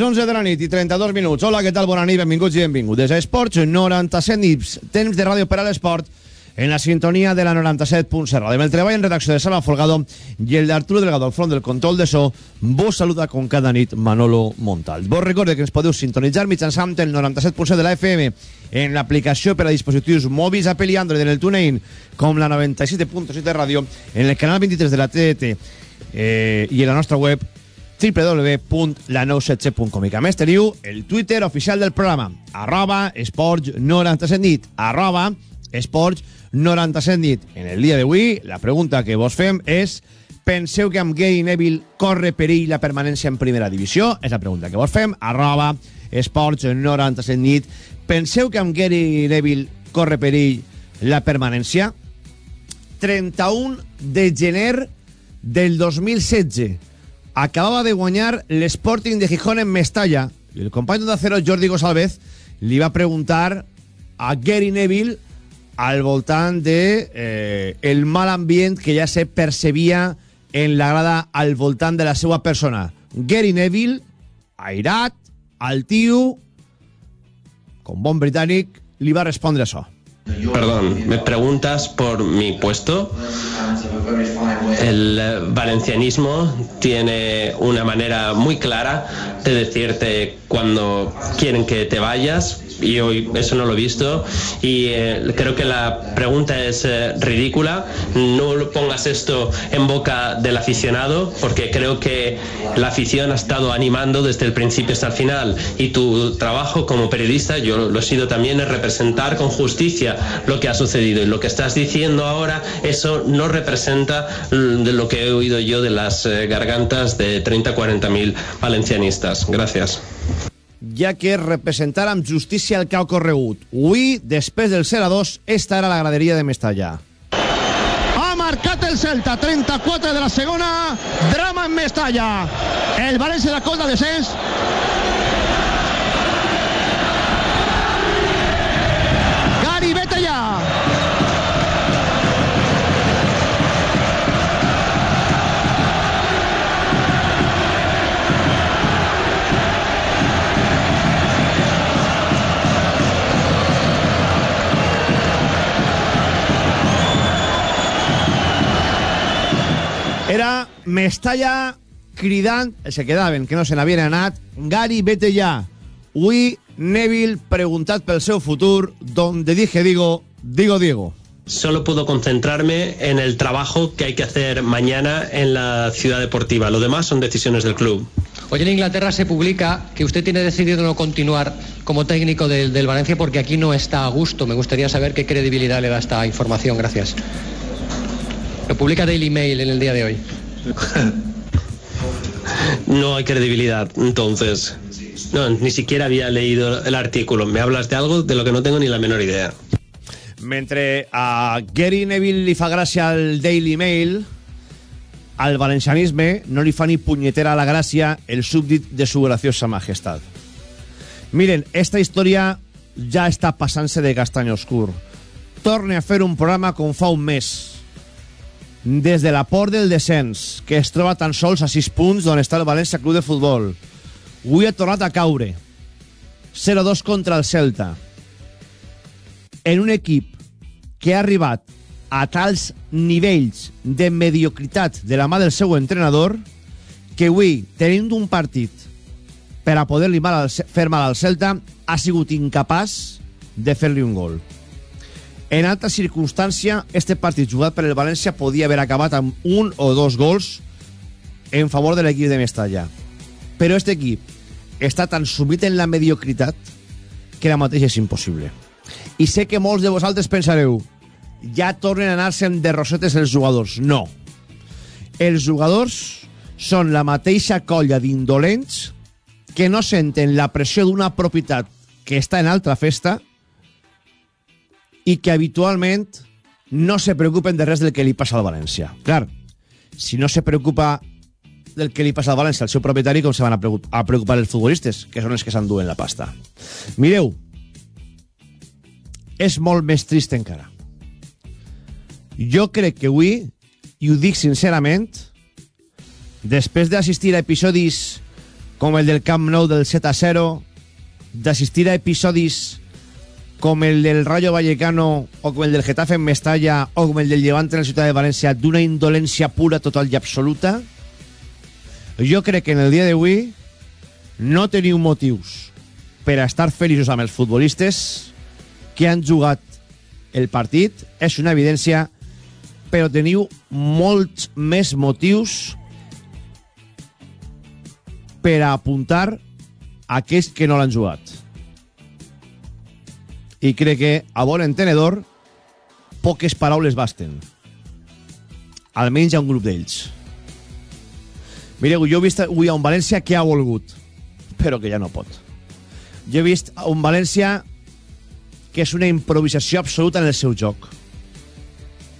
Les 11 de la nit i 32 minuts. Hola, què tal? Bona nit, benvinguts i benvingudes a Esports 97 nits. Temps de ràdio per a l'esport en la sintonia de la 97.7. Amb el treball en redacció de Salva Folgado i el d'Arturo Delgado al front del control de so, vos saluda com cada nit Manolo Montal. Vos recorde que ens podeu sintonitzar mitjançant el 97.7 de la FM en l'aplicació per a dispositius mòbils Apple i Android en el TuneIn com la 97.7 de ràdio en el canal 23 de la TDT eh, i en la nostra web www.la977.com i que més teniu el Twitter oficial del programa arroba esports 97 nit arroba esports 97 nit en el dia d'avui la pregunta que vos fem és penseu que amb Gary Neville corre perill la permanència en primera divisió? És la pregunta que vos fem arroba esports 97 nit penseu que amb Gary Neville corre perill la permanència? 31 de gener del 2016 acabava de guanyar l'Sporting de Gijón en Mestalla i el company d'acero Jordi Gosalvez li va preguntar a Gary Neville al voltant de eh, el mal ambient que ja se percebia en la grada al voltant de la seva persona. Gary Neville, airat, altiu, com bon britànic, li va respondre això. Perdón, ¿me preguntas por mi puesto? El eh, valencianismo tiene una manera muy clara de decirte cuando quieren que te vayas y hoy eso no lo he visto. Y eh, creo que la pregunta es eh, ridícula. No pongas esto en boca del aficionado porque creo que la afición ha estado animando desde el principio hasta el final. Y tu trabajo como periodista yo lo he sido también es representar con justicia lo que ha sucedido. Y lo que estás diciendo ahora eso no representa lo que he oído yo de las eh, gargantas de 30 40 mil valencianistas. Gracias ja que representar amb justícia el que ha ocorregut. Avui, després del 0 a 2, esta era la graderia de Mestalla. Ha marcat el Celta, 34 de la segona, drama en Mestalla. El València de Colda descens. Era Mestalla cridant, se quedaven, que no se n'havien anat, Gary, vete ya. Avui, Neville, preguntat pel seu futur, donde dije digo, digo Diego. Solo puedo concentrarme en el trabajo que hay que hacer mañana en la ciudad deportiva. Lo demás son decisiones del club. Hoy en Inglaterra se publica que usted tiene decidido no continuar como técnico del, del Valencia porque aquí no está a gusto. Me gustaría saber qué credibilidad le da esta información. Gracias. Lo publica Daily Mail en el día de hoy. No hay credibilidad, entonces. No, ni siquiera había leído el artículo. Me hablas de algo de lo que no tengo ni la menor idea. Mentre a Gary Neville li fa gràcia al Daily Mail, al valencianisme no li fa ni punyetera a la gràcia el súbdit de su graciosa majestat. Miren, esta història ja està passant-se de castany oscur. Torne a fer un programa com fa un mes. Des de la por del descens, que es troba tan sols a 6 punts d'on està el València Club de Futbol. Avui ha tornat a caure. 0-2 contra el Celta. En un equip que ha arribat a tals nivells de mediocritat de la mà del seu entrenador que avui, tenint un partit per a poder-li fer mal al Celta, ha sigut incapaç de fer-li un gol. En altra circumstància, este partit jugat per el València podia haver acabat amb un o dos gols en favor de l'equip de Mestalla. Però este equip està tan sumit en la mediocritat que ara mateix és impossible. I sé que molts de vosaltres pensareu ja tornen a anar-se'n de rosetes els jugadors. No. Els jugadors són la mateixa colla d'indolents que no senten la pressió d'una propietat que està en altra festa i que habitualment no se preocupen de res del que li passa al València. Clar, si no se preocupa del que li passa al València al seu propietari, com se van a preocup- a preocupar els futbolistes, que són els que s'enduen la pasta. Mireu, és molt més trist encara. Jo crec que avui, i ho dic sincerament, després d'assistir a episodis com el del Camp Nou del 7 a 0, d'assistir a episodis com el del Rayo Vallecano o com el del Getafe en Mestalla o com el del Levante en la ciutat de València d'una indolència pura, total i absoluta jo crec que en el dia d'avui no teniu motius per a estar feliços amb els futbolistes que han jugat el partit. És una evidència però teniu molts més motius per a apuntar a aquells que no l'han jugat i crec que a bon entenedor poques paraules basten. Almenys ha un grup d'ells. Mireu, jo he vist avui a un València que ha volgut però que ja no pot. Jo he vist a un València que és una improvisació absoluta en el seu joc.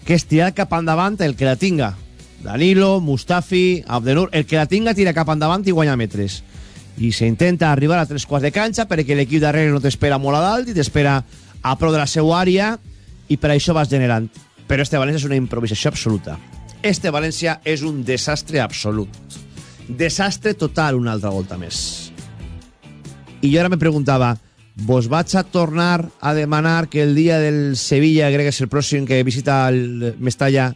Que és tirar cap endavant el que la tinga. Danilo, Mustafi, Abdenur el que la tinga tira cap endavant i guanya metres i s'intenta arribar a tres quarts de canxa perquè l'equip darrere no t'espera molt a dalt i t'espera a prou de la seva àrea i per això vas generant. Però este València és una improvisació absoluta. Este València és un desastre absolut. Desastre total una altra volta més. I jo ara me preguntava vos vaig a tornar a demanar que el dia del Sevilla crec que és el pròxim que visita el Mestalla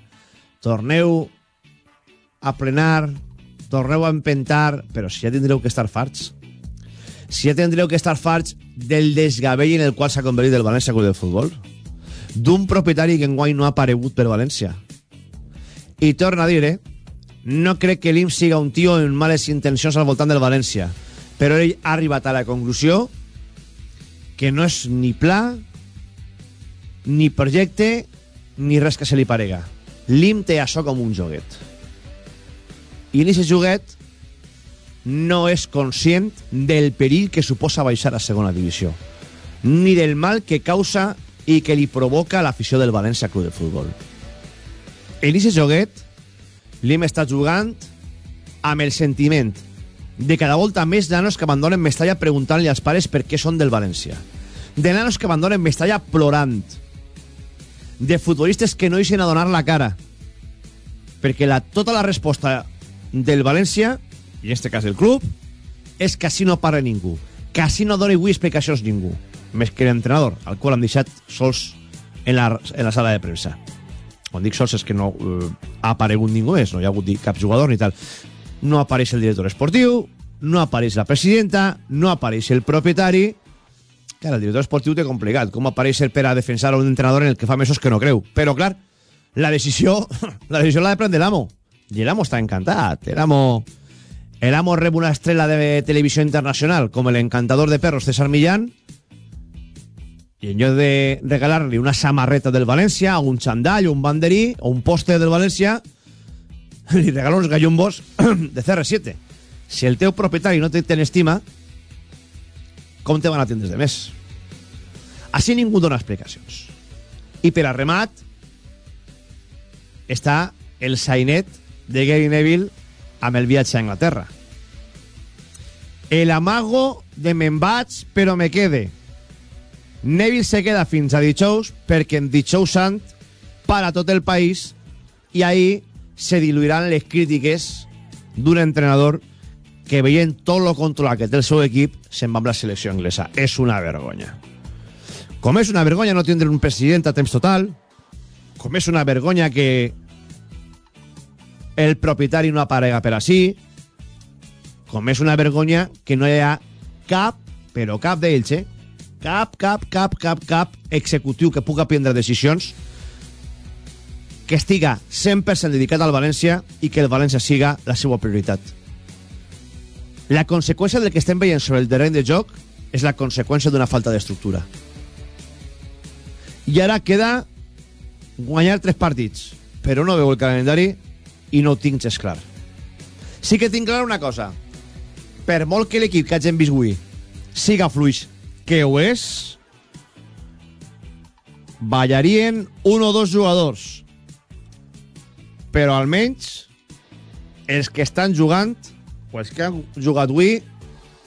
torneu a plenar torneu a empentar però si ja tindreu que estar farts si ja tindreu que estar farts del desgavell en el qual s'ha convertit el València Club de Futbol d'un propietari que enguany no ha aparegut per València. I torna a dir eh, no crec que l'IM siga un tio amb males intencions al voltant del València però ell ha arribat a la conclusió que no és ni pla ni projecte ni res que se li parega. l'IM té això com un joguet i en aquest joguet no és conscient del perill que suposa baixar a segona divisió ni del mal que causa i que li provoca l'afició del València Club de Futbol. En aquest joguet l'IM està jugant amb el sentiment de cada volta més nanos que abandonen Mestalla preguntant-li als pares per què són del València. De nanos que abandonen Mestalla plorant. De futbolistes que no eixen a donar la cara. Perquè la, tota la resposta del València i en este cas del club és que així no parla ningú que així no doni avui explicacions ningú més que l'entrenador al qual han deixat sols en la, en la sala de premsa quan dic sols és que no eh, ha aparegut ningú més no hi ha hagut cap jugador ni tal no apareix el director esportiu no apareix la presidenta no apareix el propietari Clar, el director esportiu té complicat. Com apareix per a defensar a un entrenador en el que fa mesos que no creu. Però, clar, la decisió la decisió l'ha de prendre l'amo. I l'amo està encantat. L'amo l'amo rep una estrella de televisió internacional com el encantador de perros César Millán i en lloc de regalar-li una samarreta del València, un xandall, un banderí o un pòster del València, li regala uns gallumbos de CR7. Si el teu propietari no te ten estima, com te van a atendre de més? Així ningú dona explicacions. I per a remat està el sainet de Gary Neville amb el viatge a Anglaterra. El amago de me'n vaig però me quede. Neville se queda fins a dijous perquè en dijous sant para tot el país i ahí se diluiran les crítiques d'un entrenador que veient tot lo controlat que té el seu equip se'n va amb la selecció anglesa. És una vergonya. Com és una vergonya no tindre un president a temps total, com és una vergonya que el propietari no aparega per així, com és una vergonya que no hi ha cap, però cap d'ells, eh? Cap, cap, cap, cap, cap executiu que puga prendre decisions que estiga 100% dedicat al València i que el València siga la seva prioritat. La conseqüència del que estem veient sobre el terreny de joc és la conseqüència d'una falta d'estructura. I ara queda guanyar tres partits, però no veu el calendari i no ho tinc gens clar. Sí que tinc clar una cosa. Per molt que l'equip que hagin vist avui siga fluix, que ho és, ballarien un o dos jugadors. Però almenys els que estan jugant o els que han jugat avui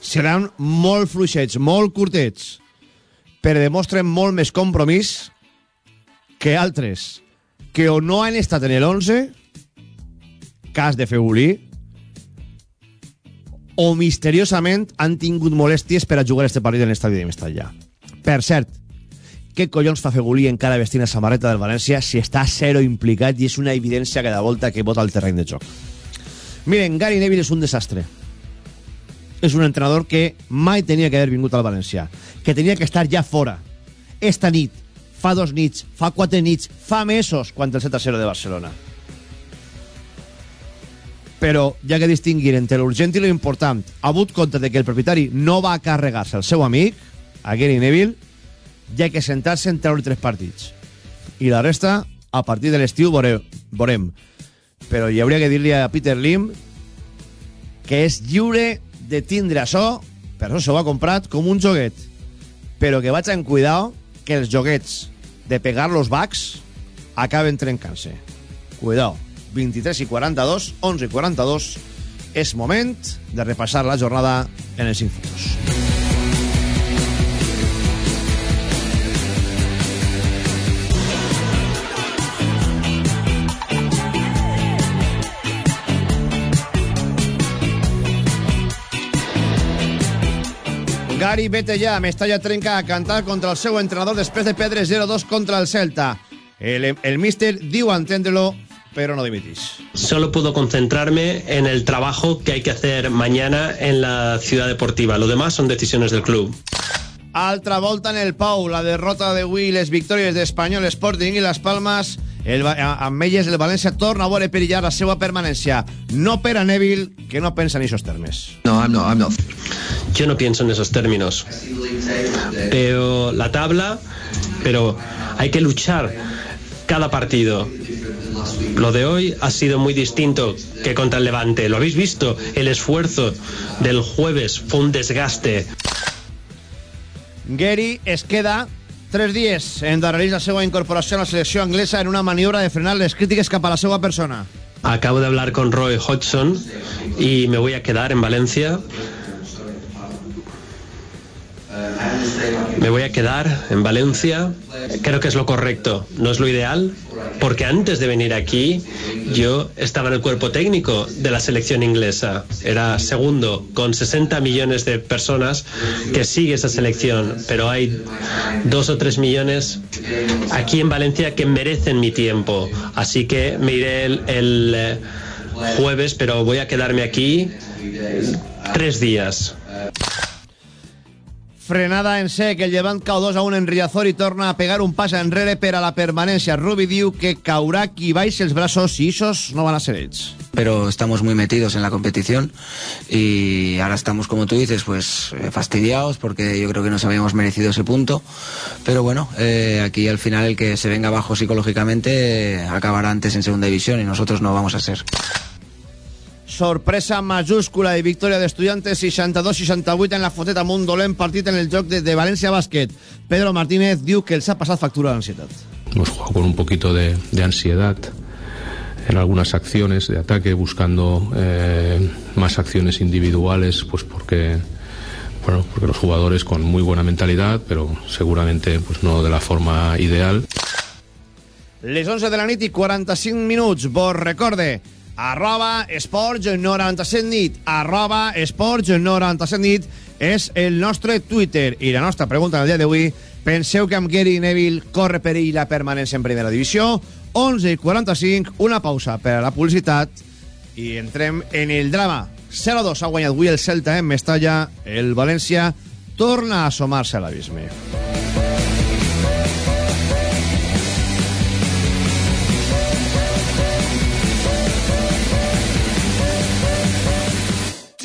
seran molt fluixets, molt curtets, però demostren molt més compromís que altres que o no han estat en el 11 cas de Febulí o misteriosament han tingut molèsties per a jugar este partit en l'estadi de Mestalla. Per cert, què collons fa Febulí encara vestint la samarreta del València si està zero implicat i és una evidència cada volta que vota al terreny de joc? Miren, Gary Neville és un desastre. És un entrenador que mai tenia que haver vingut al València, que tenia que estar ja fora. Esta nit, fa dos nits, fa quatre nits, fa mesos, quan el 7-0 de Barcelona. Però, ja que distingir entre l'urgent i l'important, ha hagut compte de que el propietari no va carregar-se el seu amic, a Gary Neville, ja que sentar-se en treure tres partits. I la resta, a partir de l'estiu, veure, veurem. Però hi hauria que dir-li a Peter Lim que és lliure de tindre això, per això s'ho ha comprat com un joguet. Però que vaig en cuidado que els joguets de pegar los backs acaben trencant-se. Cuidao. 23 i 42, 11 i 42, és moment de repassar la jornada en els infos. Gary, ja. Mestalla trenca a cantar contra el seu entrenador després de perdre 0-2 contra el Celta. El, el míster diu entendre-lo, pero no dimitís. Solo puedo concentrarme en el trabajo que hay que hacer mañana en la ciudad deportiva. Lo demás son decisiones del club. Altra volta en el Pau, la derrota de Will, les victòries d'Espanyol Sporting i les Palmes, el, amb elles el València torna a veure perillar la seva permanència. No per a Neville, que no pensa en aquests termes. No, I'm not. I'm not. Yo no pienso en esos términos. Pero la tabla, pero hay que luchar cada partido. Lo de hoy ha sido muy distinto que contra el Levante. Lo habéis visto, el esfuerzo del jueves fue un desgaste. Gary es queda tres dies en darrerís la seva incorporació a la selecció anglesa en una maniobra de frenar les crítiques cap a la seva persona. Acabo de hablar con Roy Hodgson y me voy a quedar en Valencia. Me voy a quedar en Valencia. Creo que es lo correcto. No es lo ideal, porque antes de venir aquí yo estaba en el cuerpo técnico de la selección inglesa. Era segundo, con 60 millones de personas que sigue esa selección, pero hay dos o tres millones aquí en Valencia que merecen mi tiempo. Así que me iré el, el eh, jueves, pero voy a quedarme aquí tres días. Frenada en sec, el llevant cau 2 a 1 en Riazor i torna a pegar un pas enrere per a la permanència. Rubi diu que caurà qui baixa els braços i isos no van a ser ells. Pero estamos muy metidos en la competición y ahora estamos, como tú dices, pues eh, fastidiados porque yo creo que nos habíamos merecido ese punto. Pero bueno, eh, aquí al final el que se venga abajo psicológicamente eh, acabará antes en segunda división y nosotros no vamos a ser. Sorpresa mayúscula i victòria d'Estudiantes 62-68 en la foteta amb un dolent partit en el joc de, de València Bàsquet. Pedro Martínez diu que els ha passat factura l'ansietat. Hemos jugado con un poquito de, de ansiedad en algunas acciones de ataque, buscando eh, más acciones individuales, pues porque bueno, porque los jugadores con muy buena mentalidad, pero seguramente pues no de la forma ideal. Les 11 de la nit i 45 minuts. Vos recorde, arroba esports 97 nit, arroba esports 97 nit és el nostre Twitter. I la nostra pregunta en el dia d'avui, penseu que amb Gary Neville corre perill la permanència en primera divisió? 11 i 45, una pausa per a la publicitat i entrem en el drama 0-2 ha guanyat avui el Celta en Mestalla. El València torna a assomar-se a l'abisme.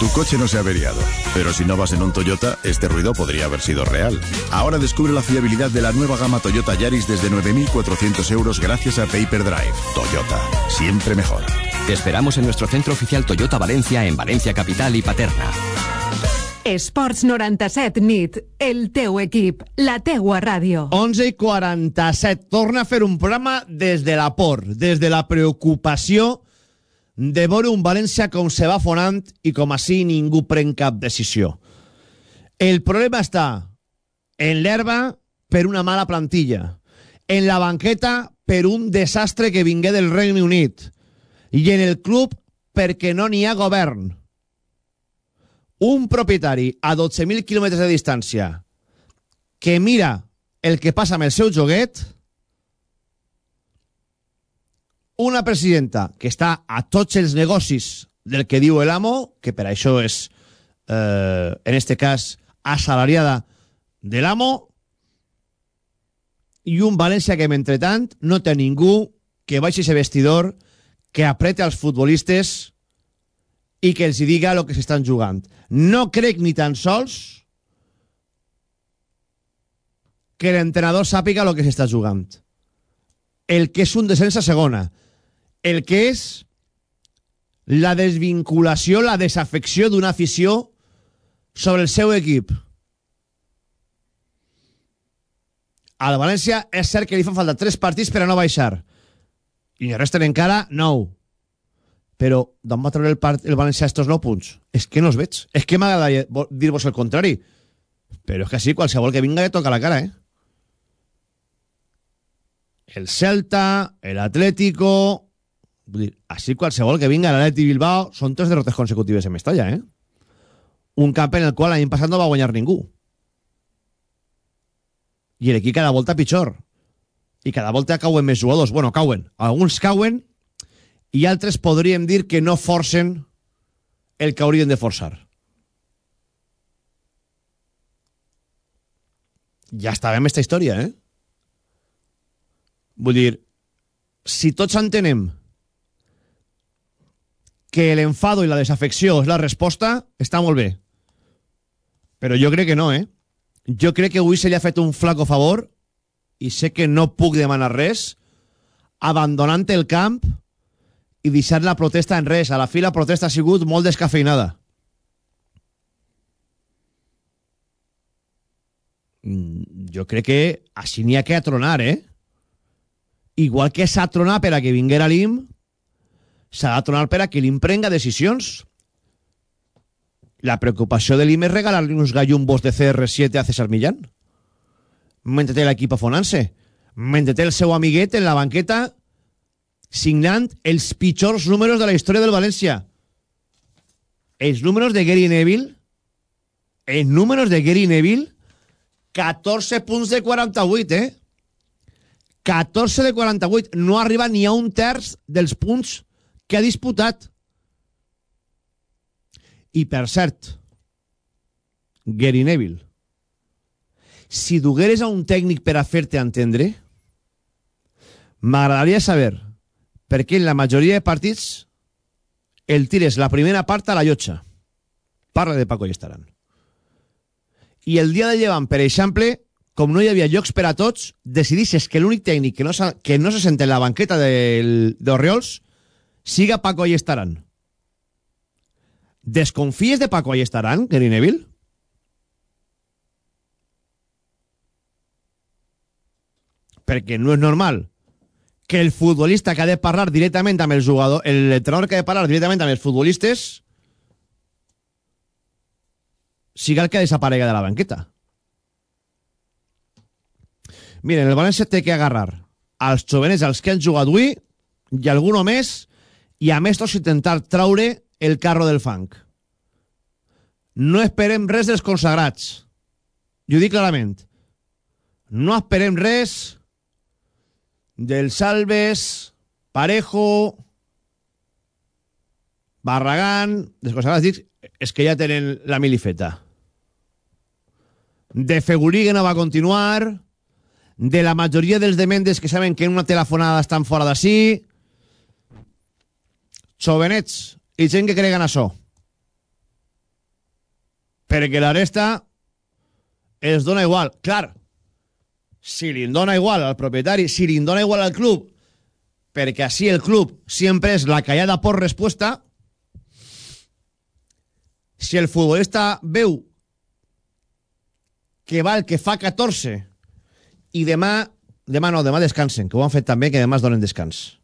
Tu coche no se ha averiado, pero si no vas en un Toyota, este ruido podría haber sido real. Ahora descubre la fiabilidad de la nueva gama Toyota Yaris desde 9.400 euros gracias a Paper Drive. Toyota, siempre mejor. Te esperamos en nuestro centro oficial Toyota Valencia en Valencia Capital y Paterna. Esports 97 nit, el teu equip, la teua ràdio. 11 i 47. Torna a fer un programa des de la por, des de la preocupació de veure un València com se va fonant i com així ningú pren cap decisió. El problema està en l'herba per una mala plantilla, en la banqueta per un desastre que vingué del Regne Unit i en el club perquè no n'hi ha govern. Un propietari a 12.000 quilòmetres de distància que mira el que passa amb el seu joguet una presidenta que està a tots els negocis del que diu l'amo, que per això és, eh, en este cas, assalariada de l'amo, i un València que, mentretant, no té ningú que baixi ese vestidor, que aprete als futbolistes i que els diga el que s'estan jugant. No crec ni tan sols que l'entrenador sàpiga el que s'està jugant. El que és un descens a segona el que és la desvinculació, la desafecció d'una afició sobre el seu equip. Al València és cert que li fan falta tres partits per a no baixar. I ne resten encara nou. Però d'on va treure el, part, el València estos nou punts? És que no els veig. És que m'agradaria dir-vos el contrari. Però és que sí, qualsevol que vinga ja toca la cara, eh? El Celta, el Atlético, Vull dir, així qualsevol que vinga a l'Atleti Bilbao són tres derrotes consecutives en Mestalla, eh? Un camp en el qual l'any passat no va guanyar ningú. I l'equip cada volta pitjor. I cada volta cauen més jugadors. Bueno, cauen. Alguns cauen i altres podríem dir que no forcen el que haurien de forçar. Ja està bé amb aquesta història, eh? Vull dir, si tots entenem que l'enfado i la desafecció és la resposta, està molt bé. Però jo crec que no, eh? Jo crec que avui se li ha fet un flaco favor i sé que no puc demanar res abandonant el camp i deixar la protesta en res. A la fi la protesta ha sigut molt descafeinada. Mm, jo crec que així n'hi ha que atronar, eh? Igual que s'ha tronat per a que vinguera l'IM, s'ha de tornar per a que prenga decisions. La preocupació de l'IM és regalar-li uns gallumbos de CR7 a César Millán. Mentre té l'equip afonant-se. Mentre té el seu amiguet en la banqueta signant els pitjors números de la història del València. Els números de Gary Neville, els números de Gary Neville, 14 punts de 48, eh? 14 de 48. No arriba ni a un terç dels punts que ha disputat. I, per cert, Gary Neville, si dugueres a un tècnic per a fer-te entendre, m'agradaria saber per què en la majoria de partits el tires la primera part a la llotja. Parla de Paco i estaran. I el dia de llevant, per exemple, com no hi havia llocs per a tots, decidisses que l'únic tècnic que no, que no se sent en la banqueta d'Oriols siga Paco i estaran. Desconfies de Paco i estaran, Gary Neville? Perquè no és normal que el futbolista que ha de parlar directament amb el jugador, l'entrenador que ha de parlar directament amb els futbolistes siga el que desaparega de la banqueta. Miren, el València té que agarrar als jovenets als que han jugat avui i alguno més i a més tots intentar traure el carro del fang. No esperem res dels consagrats. Ho dic clarament. No esperem res del Salves, Parejo, Barragán, dels consagrats dic, és que ja tenen la milifeta. De Fegulí que no va continuar, de la majoria dels demendes que saben que en una telefonada estan fora d'ací, jovenets i gent que creguen això. Perquè la resta els dona igual. Clar, si li dona igual al propietari, si li dona igual al club, perquè així el club sempre és la callada por respuesta, si el futbolista veu que val que fa 14 i demà, demà no, demà descansen, que ho han fet també, que demà es donen descans.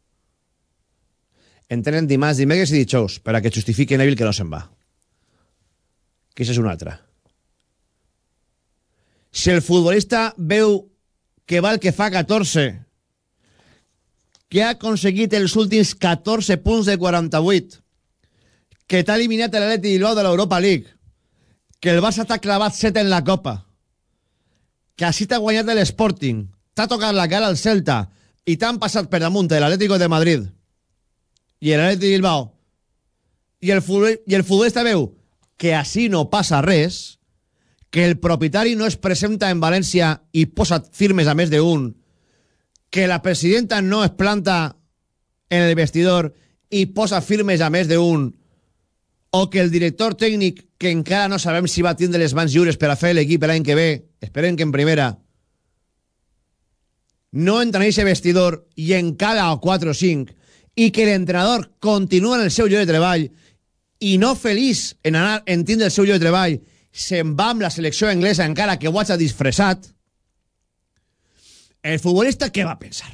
Entrenen dimarts, dimecres i dijous, per a que justifiqui Neville que no se'n va. Que és una altra. Si el futbolista veu que val que fa 14, que ha aconseguit els últims 14 punts de 48, que t'ha eliminat l'Atleti Bilbao de l'Europa League, que el Barça t'ha clavat 7 en la Copa, que així t'ha guanyat l'Sporting, t'ha tocat la cara al Celta i t'han passat per damunt de l'Atlético de Madrid i l'Atleti de Bilbao. I el, futbol, i el futbolista veu que així no passa res, que el propietari no es presenta en València i posa firmes a més d'un, que la presidenta no es planta en el vestidor i posa firmes a més d'un, o que el director tècnic, que encara no sabem si va tindre les mans lliures per a fer l'equip l'any que ve, esperem que en primera, no entra en aquest vestidor i encara a 4 o 5, i que l'entrenador continua en el seu lloc de treball i no feliç en anar en el seu lloc de treball, se'n va amb la selecció anglesa encara que ho hagi disfressat, el futbolista què va pensar?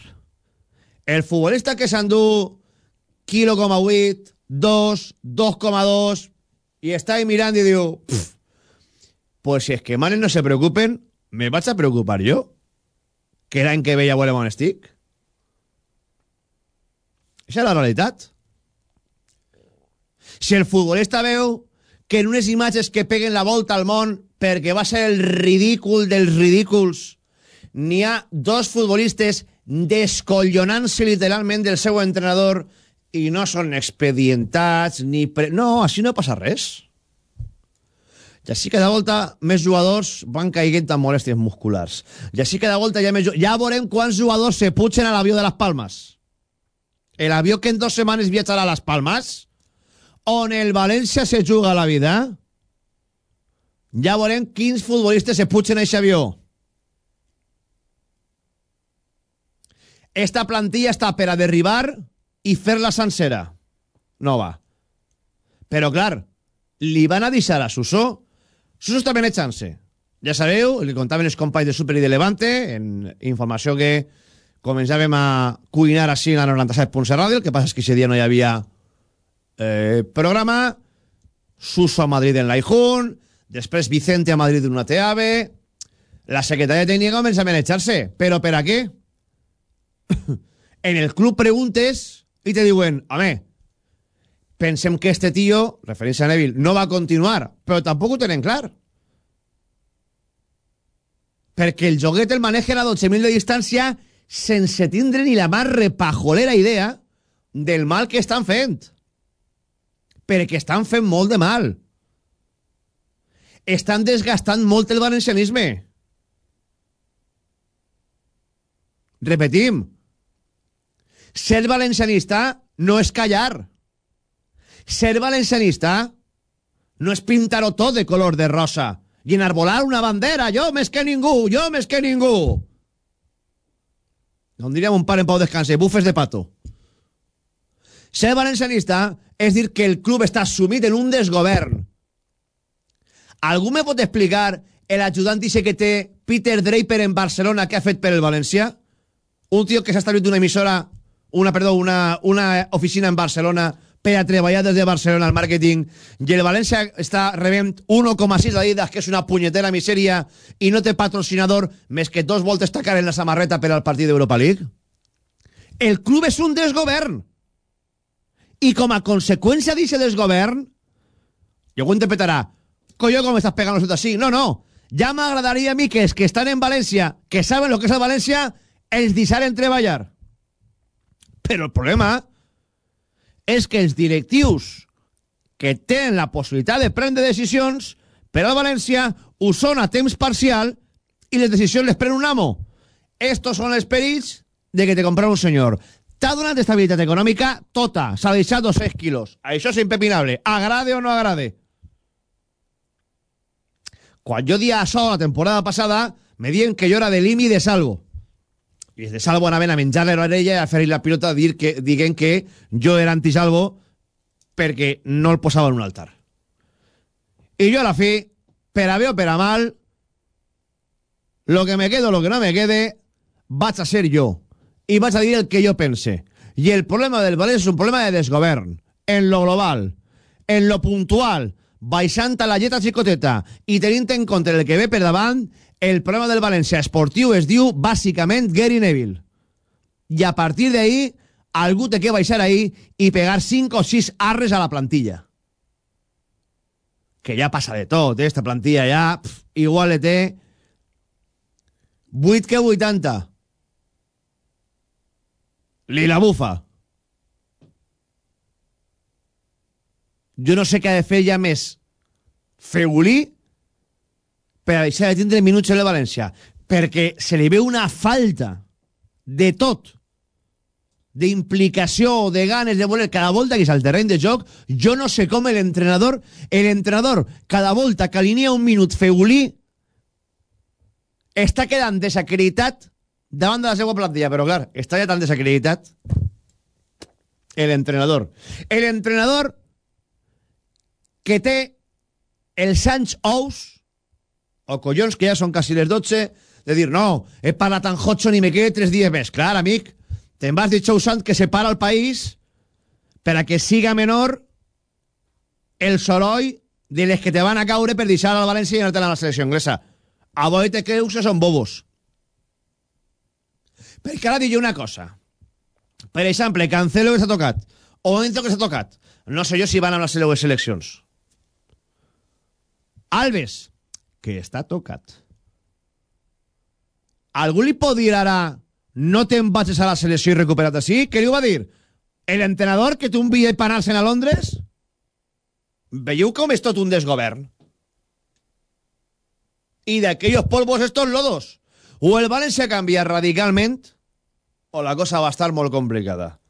El futbolista que s'endú quilo coma 8, 2, 2,2 i està ahí mirant i diu pues si es que manes no se preocupen me vaig a preocupar jo que l'any que ve ja veurem on Aquesta és la realitat si el futbolista veu que en unes imatges que peguen la volta al món perquè va ser el ridícul dels ridículs n'hi ha dos futbolistes descollonant-se literalment del seu entrenador i no són expedientats ni... Pre... No, així no passa res. I així cada volta més jugadors van caiguent amb molèsties musculars. I així cada volta ja, més... ja veurem quants jugadors se putxen a l'avió de les Palmes. El avió que en dos setmanes viatjarà a les Palmes, on el València se juga la vida, ja veurem quins futbolistes se putxen a aquest avió. Esta plantilla està per a derribar i fer-la sencera. No va. Però, clar, li van a deixar a Suso. Suso està benejant-se. Ja sabeu, que contaven els companys de Super i de Levante, en informació que començàvem a cuinar així la 97.7 ràdio, el que passa és que aquest dia no hi havia eh, programa, Suso a Madrid en l'Aijun, després Vicente a Madrid en una TAB, la secretaria tècnica comença a manejar-se. Però per a què? en el club preguntes i te diuen, home, pensem que este tío, referència a Neville, no va a continuar, però tampoc ho tenen clar. Perquè el joguet el manegen a 12.000 de distància sense tindre ni la més repajolera idea del mal que estan fent. Perquè estan fent molt de mal. Estan desgastant molt el valencianisme. Repetim, ser valencianista no és callar. Ser valencianista no és pintar-ho tot de color de rosa i enarbolar una bandera, jo més que ningú, jo més que ningú. Com diríem un pare en pau descanse, bufes de pato. Ser valencianista és dir que el club està sumit en un desgovern. Algú me pot explicar l'ajudant dice que té Peter Draper en Barcelona que ha fet per el València? Un tio que s'ha establit una emissora, una, perdó, una, una oficina en Barcelona per a treballar des de Barcelona al màrqueting i el València està rebent 1,6 de Adidas, que és una punyetera misèria i no té patrocinador més que dos voltes tacar en la samarreta per al partit d'Europa League? El club és un desgovern. I com a conseqüència d'aquest desgovern, i algú interpretarà, colló, com estàs pegant nosotros así? No, no. Ja m'agradaria a mi que els que estan en València, que saben lo que és el València, els deixaren treballar. Però el problema que els directius que tenen la possibilitat de prendre decisions per al València ho són a parcial i les decisions les pren un amo. Estos són els perills de que te comprar un senyor. T'ha donat estabilitat econòmica tota. S'ha deixat 200 quilos. Això és impepinable. Agrade o no agrade. Quan jo dia això la temporada passada, me dien que jo era de l'IMI de Salvo. I des de Salvo anaven a menjar l'orella i a fer-li la pilota dir que, diguen que jo era antisalvo perquè no el posava en un altar. I jo a la fi, per a bé o mal, lo que me quedo, lo que no me quede, vaig a ser jo. I vaig a dir el que jo pense. I el problema del València és un problema de desgovern. En lo global, en lo puntual, baixant a la lletra xicoteta i tenint en compte el que ve per davant, el problema del València esportiu es diu bàsicament Gary Neville. I a partir d'ahí, algú té que baixar ahí i pegar 5 o 6 arres a la plantilla. Que ja passa de tot, eh? Esta plantilla ja, pf, igual le té 8 que 80. Li la bufa. Jo no sé què ha de fer ja més Feulí per deixar de tindre minuts en el València. Perquè se li veu una falta de tot d'implicació de ganes de voler cada volta que és al terreny de joc, jo no sé com l'entrenador, l'entrenador cada volta que alinea un minut Feulí està quedant desacreditat davant de la seva plantilla, però clar, està ja tan desacreditat l'entrenador. L'entrenador que té els anys ous o collons que ja són quasi les 12 de dir, no, he parlat tan Hodgson i me quedé tres dies més. Clar, amic, te'n vas dir Sant que separa el país per a que siga menor el soroll de les que te van a caure per deixar al València i anar-te a la selecció anglesa. Avui te creus que són bobos. Perquè ara dic una cosa. Per exemple, Cancelo que s'ha tocat, o Enzo que s'ha tocat. No sé jo si van a les seues seleccions. Alves, que està tocat. Algú li pot dir ara no te'n vagis a la selecció i recuperat així? Què li va dir? L'entrenador que té un bitllet per anar-se'n a Londres? Veieu com és tot un desgovern? I d'aquells polvos estos lodos. O el València canvia radicalment o la cosa va estar molt complicada.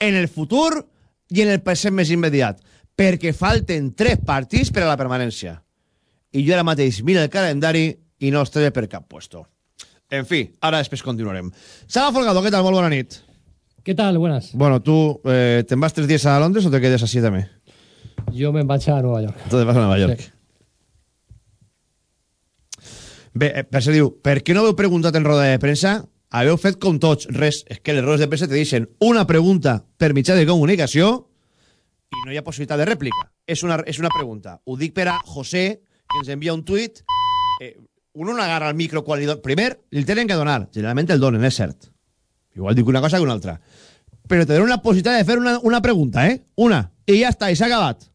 En el futur i en el present més immediat. Perquè falten tres partits per a la permanència i jo ara mateix mira el calendari i no els treve per cap puesto. En fi, ara després continuarem. Sala Folgado, què tal? Molt bona nit. ¿Qué tal? Buenas. Bueno, ¿tú eh, te vas tres días a Londres o te quedes así también? Yo me vaig a Nueva York. Tu te vas a Nova York. Sí. Bé, eh, per això diu, per què no heu preguntat en roda de premsa? Haveu fet com tots, res. És que les rodes de premsa te deixen una pregunta per mitjà de comunicació i no hi ha possibilitat de rèplica. És una, és una pregunta. Ho dic per a José, ens envia un tuit, eh, uno no agarra el micro quan li don... Primer, li tenen que donar. Generalment el donen, és cert. Igual dic una cosa que una altra. Però te donen la possibilitat de fer una, una pregunta, eh? Una. I ja està, i s'ha acabat.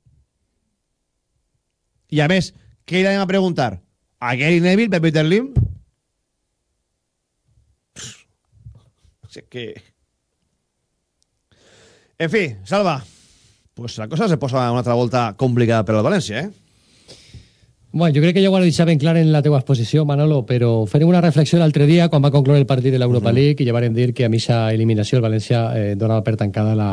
I a més, què li anem a preguntar? A Gary Neville, per Peter Lim? Si és que... En fi, Salva, pues la cosa se posa una altra volta complicada per al València, eh? Bueno, jo crec que ja ho has deixat ben clar en la teva exposició, Manolo, però farem una reflexió l'altre dia quan va concloure el partit de l'Europa League i ja vam dir que a mitja eliminació el València eh, donava per tancada la,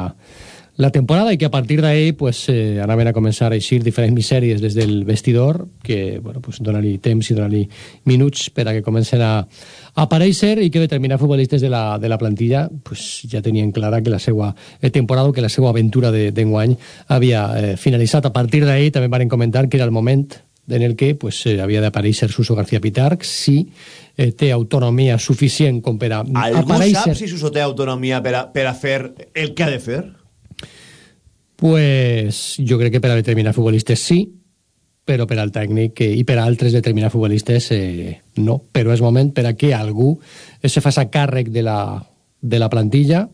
la temporada i que a partir d'ahí pues, eh, anaven a començar a eixir diferents misèries des del vestidor que bueno, pues, donar-li temps i donar-li minuts per a que comencen a, a aparèixer i que determinats futbolistes de la, de la plantilla pues, ja tenien clara que la seva temporada o que la seva aventura d'enguany de, havia eh, finalitzat. A partir d'ahí també van comentar que era el moment en el que pues, eh, havia d'aparèixer Suso García Pitarch si eh, té autonomia suficient com per a Algú aparèixer... sap si Suso té autonomia per a, per a fer el que ha de fer? Pues jo crec que per a determinats futbolistes sí, però per al tècnic eh, i per a altres determinats futbolistes eh, no. Però és moment per a que algú se faci càrrec de la, de la plantilla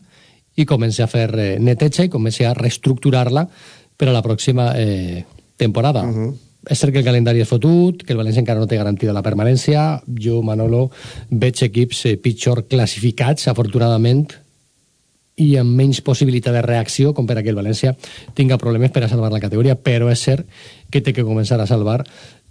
i comenci a fer eh, neteja i comenci a reestructurar-la per a la pròxima eh, temporada. Uh -huh. És cert que el calendari és fotut, que el València encara no té garantida la permanència. Jo, Manolo, veig equips eh, pitjor classificats, afortunadament, i amb menys possibilitat de reacció com per a que el València tinga problemes per a salvar la categoria, però és cert que té que començar a salvar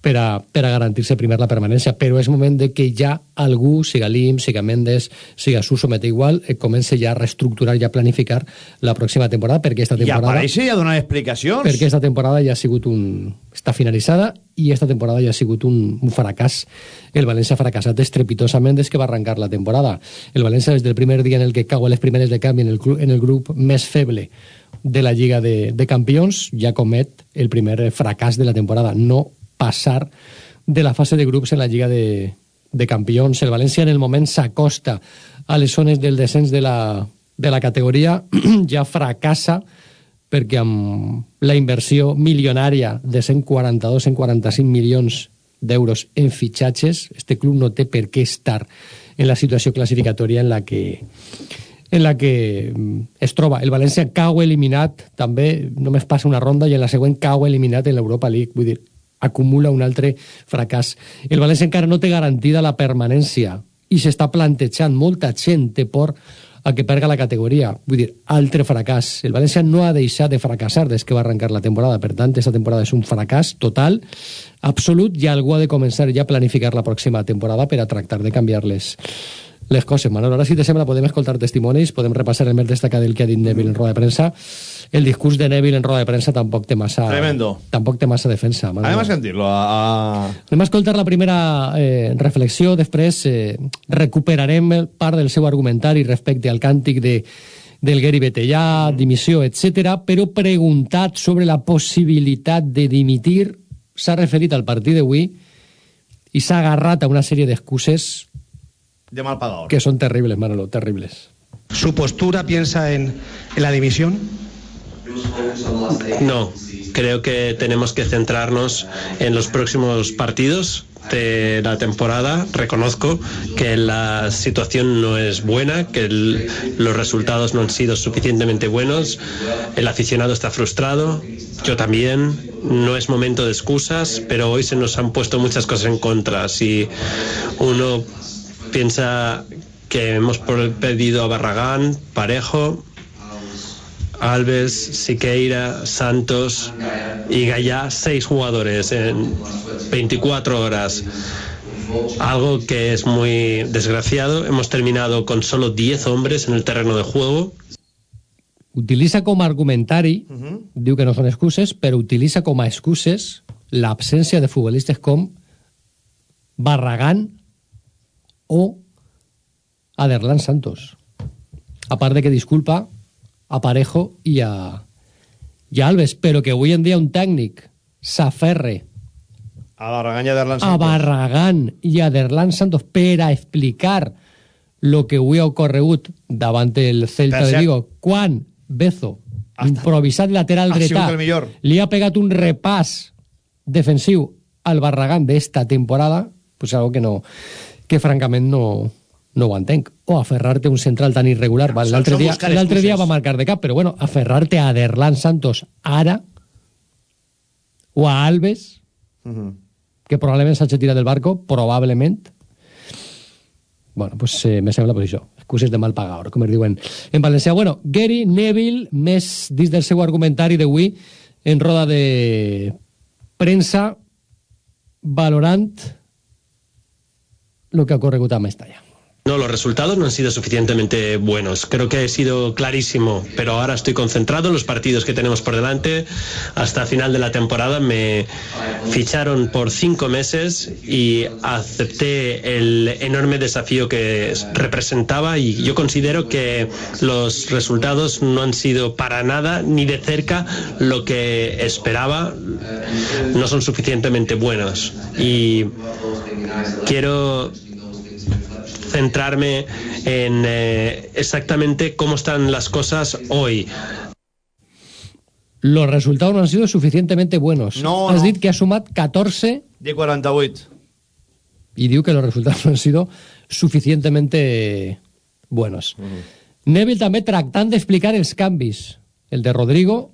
per a, per a garantir-se primer la permanència, però és moment de que ja algú, siga Lim, siga Mendes, siga Suso, mete igual, eh, comence ja a reestructurar i a planificar la pròxima temporada, perquè esta temporada... I aparèixer i a donar explicacions. Perquè esta temporada ja ha sigut un... està finalitzada i esta temporada ja ha sigut un, un fracàs. El València ha fracassat estrepitosament des que va arrencar la temporada. El València, des del primer dia en el que cau a les primeres de canvi en el, en el grup més feble de la Lliga de, de Campions, ja comet el primer fracàs de la temporada. No passar de la fase de grups en la Lliga de, de Campions. El València en el moment s'acosta a les zones del descens de la, de la categoria, ja fracassa perquè amb la inversió milionària de 142-145 milions d'euros en fitxatges, este club no té per què estar en la situació classificatòria en la que en la que mm, es troba. El València cau eliminat, també només passa una ronda i en la següent cau eliminat en l'Europa League. Vull dir, acumula un altre fracàs. El València encara no té garantida la permanència i s'està plantejant, molta gent té por a que perga la categoria. Vull dir, altre fracàs. El València no ha deixat de fracassar des que va arrencar la temporada. Per tant, aquesta temporada és un fracàs total, absolut, i algú ha de començar ja a planificar la pròxima temporada per a tractar de canviar-les les coses. Manolo, ara si te sembla podem escoltar testimonis, podem repassar el més destacat del que ha dit Neville en roda de premsa. El discurs de Neville en roda de premsa tampoc té massa... Tremendo. Tampoc té massa defensa. Manolo. Anem a sentir-lo. A, a... Anem a escoltar la primera eh, reflexió, després eh, recuperarem part del seu argumentari respecte al càntic de, del Gary Betellà, dimissió, etc. però preguntat sobre la possibilitat de dimitir, s'ha referit al partit d'avui i s'ha agarrat a una sèrie d'excuses de mal pagador. Que son terribles, Manolo, terribles. ¿Su postura piensa en, en la dimisión? No, creo que tenemos que centrarnos en los próximos partidos de la temporada. Reconozco que la situación no es buena, que el, los resultados no han sido suficientemente buenos, el aficionado está frustrado, yo también. No es momento de excusas, pero hoy se nos han puesto muchas cosas en contra. Si uno piensa que hemos perdido a Barragán, Parejo, Alves, Siqueira, Santos y Gallá, seis jugadores en 24 horas. Algo que es muy desgraciado. Hemos terminado con solo 10 hombres en el terreno de juego. Utiliza com a argumentari, uh -huh. diu que no són excuses, però utilitza com a excuses l'absència de futbolistes com Barragán o Aderlan Santos. A part de que disculpa a Parejo i a, i a Alves, però que avui en dia un tècnic s'aferre a Barragán i a Santos. A Barragán i a Santos per a explicar lo que avui ha ocorregut davant el Celta de Vigo quan Bezo, Hasta. improvisat lateral dretà, li ha pegat un repàs defensiu al Barragán d'esta temporada, pues algo que no que francament no, no ho entenc. O aferrar-te a un central tan irregular. Vale, L'altre dia, l'altre dia va marcar de cap, però bueno, aferrar-te a Aderlan Santos ara o a Alves, uh -huh. que probablement s'ha tirat del barco, probablement. Bueno, pues eh, me sembla pues això, excuses de mal pagador, com es diuen en valencià. Bueno, Gary Neville, més dins del seu argumentari d'avui, en roda de premsa, valorant el que ha corregut a Mestalla. No, los resultados no han sido suficientemente buenos. Creo que he sido clarísimo, pero ahora estoy concentrado en los partidos que tenemos por delante. Hasta final de la temporada me ficharon por cinco meses y acepté el enorme desafío que representaba y yo considero que los resultados no han sido para nada ni de cerca lo que esperaba. No son suficientemente buenos y quiero centrarme en eh, exactamente cómo están las cosas hoy. Los resultados no han sido suficientemente buenos. No, Has no. dit que ha sumat 14 De 48. y diu que los resultados no han sido suficientemente buenos. Neville també tractant d'explicar els canvis. El de Rodrigo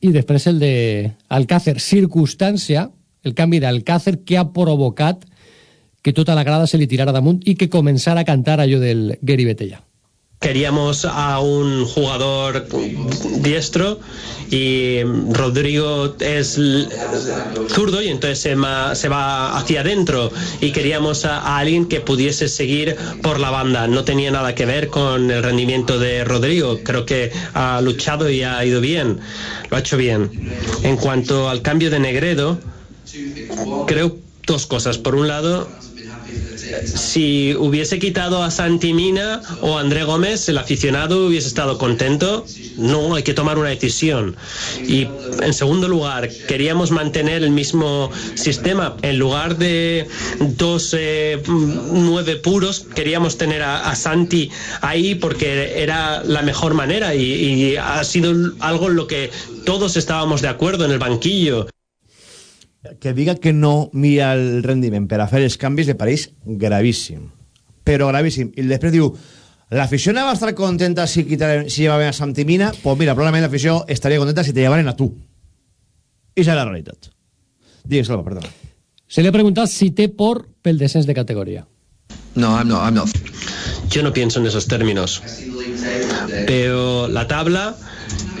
i després el de Alcácer. Circumstància, el canvi d'Alcácer que ha provocat que tota la grada se li tirara damunt i que començara a cantar allò del Gary Betella. Queríamos a un jugador diestro y Rodrigo es zurdo y entonces se, se va hacia adentro y queríamos a, a alguien que pudiese seguir por la banda. No tenía nada que ver con el rendimiento de Rodrigo. Creo que ha luchado y ha ido bien. Lo ha hecho bien. En cuanto al cambio de Negredo, creo dos cosas. Por un lado, si hubiese quitado a Santi Mina o André Gómez, el aficionado hubiese estado contento. No, hay que tomar una decisión. Y en segundo lugar, queríamos mantener el mismo sistema. En lugar de dos eh, nueve puros, queríamos tener a, a Santi ahí porque era la mejor manera y, y ha sido algo en lo que todos estábamos de acuerdo en el banquillo. Que diga que no mira el rendiment per a fer els canvis de pareix gravíssim. Però gravíssim. I després diu, l'afició no va estar contenta si, quitaren, si llevaven a Santimina? Pues mira, probablement l'afició estaria contenta si te llevaren a tu. I és la realitat. Digues, Salva, perdona. Se li ha preguntat si té por pel descens de categoria. No, I'm not, I'm not. Yo no pienso en esos términos. Veo la tabla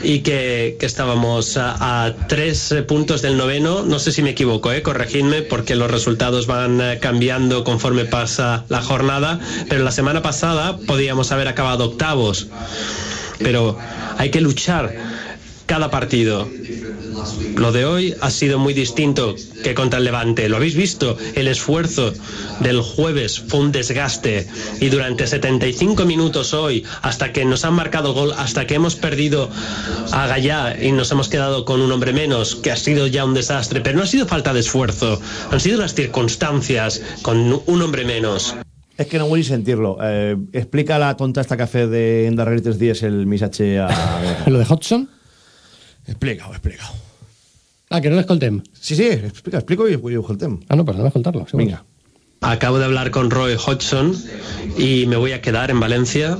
y que, que estábamos a, tres eh, puntos del noveno. No sé si me equivoco, ¿eh? corregidme, porque los resultados van eh, cambiando conforme pasa la jornada. Pero la semana pasada podíamos haber acabado octavos. Pero hay que luchar cada partido. Lo de hoy ha sido muy distinto que contra el Levante. Lo habéis visto, el esfuerzo del jueves fue un desgaste y durante 75 minutos hoy, hasta que nos han marcado el gol, hasta que hemos perdido a Gallá y nos hemos quedado con un hombre menos, que ha sido ya un desastre, pero no ha sido falta de esfuerzo, han sido las circunstancias con un hombre menos. És que no vull sentir-lo. Eh, explica la tonta esta que ha fet d'endarrerir tres dies el missatge a... Lo de Hodgson? Explica-ho, explica-ho. Ah, que no l'escoltem. Sí, sí, explica, explico i ho escoltem. Ah, no, pues anem a. Vinga. Acabo de hablar con Roy Hodgson y me voy a quedar en Valencia.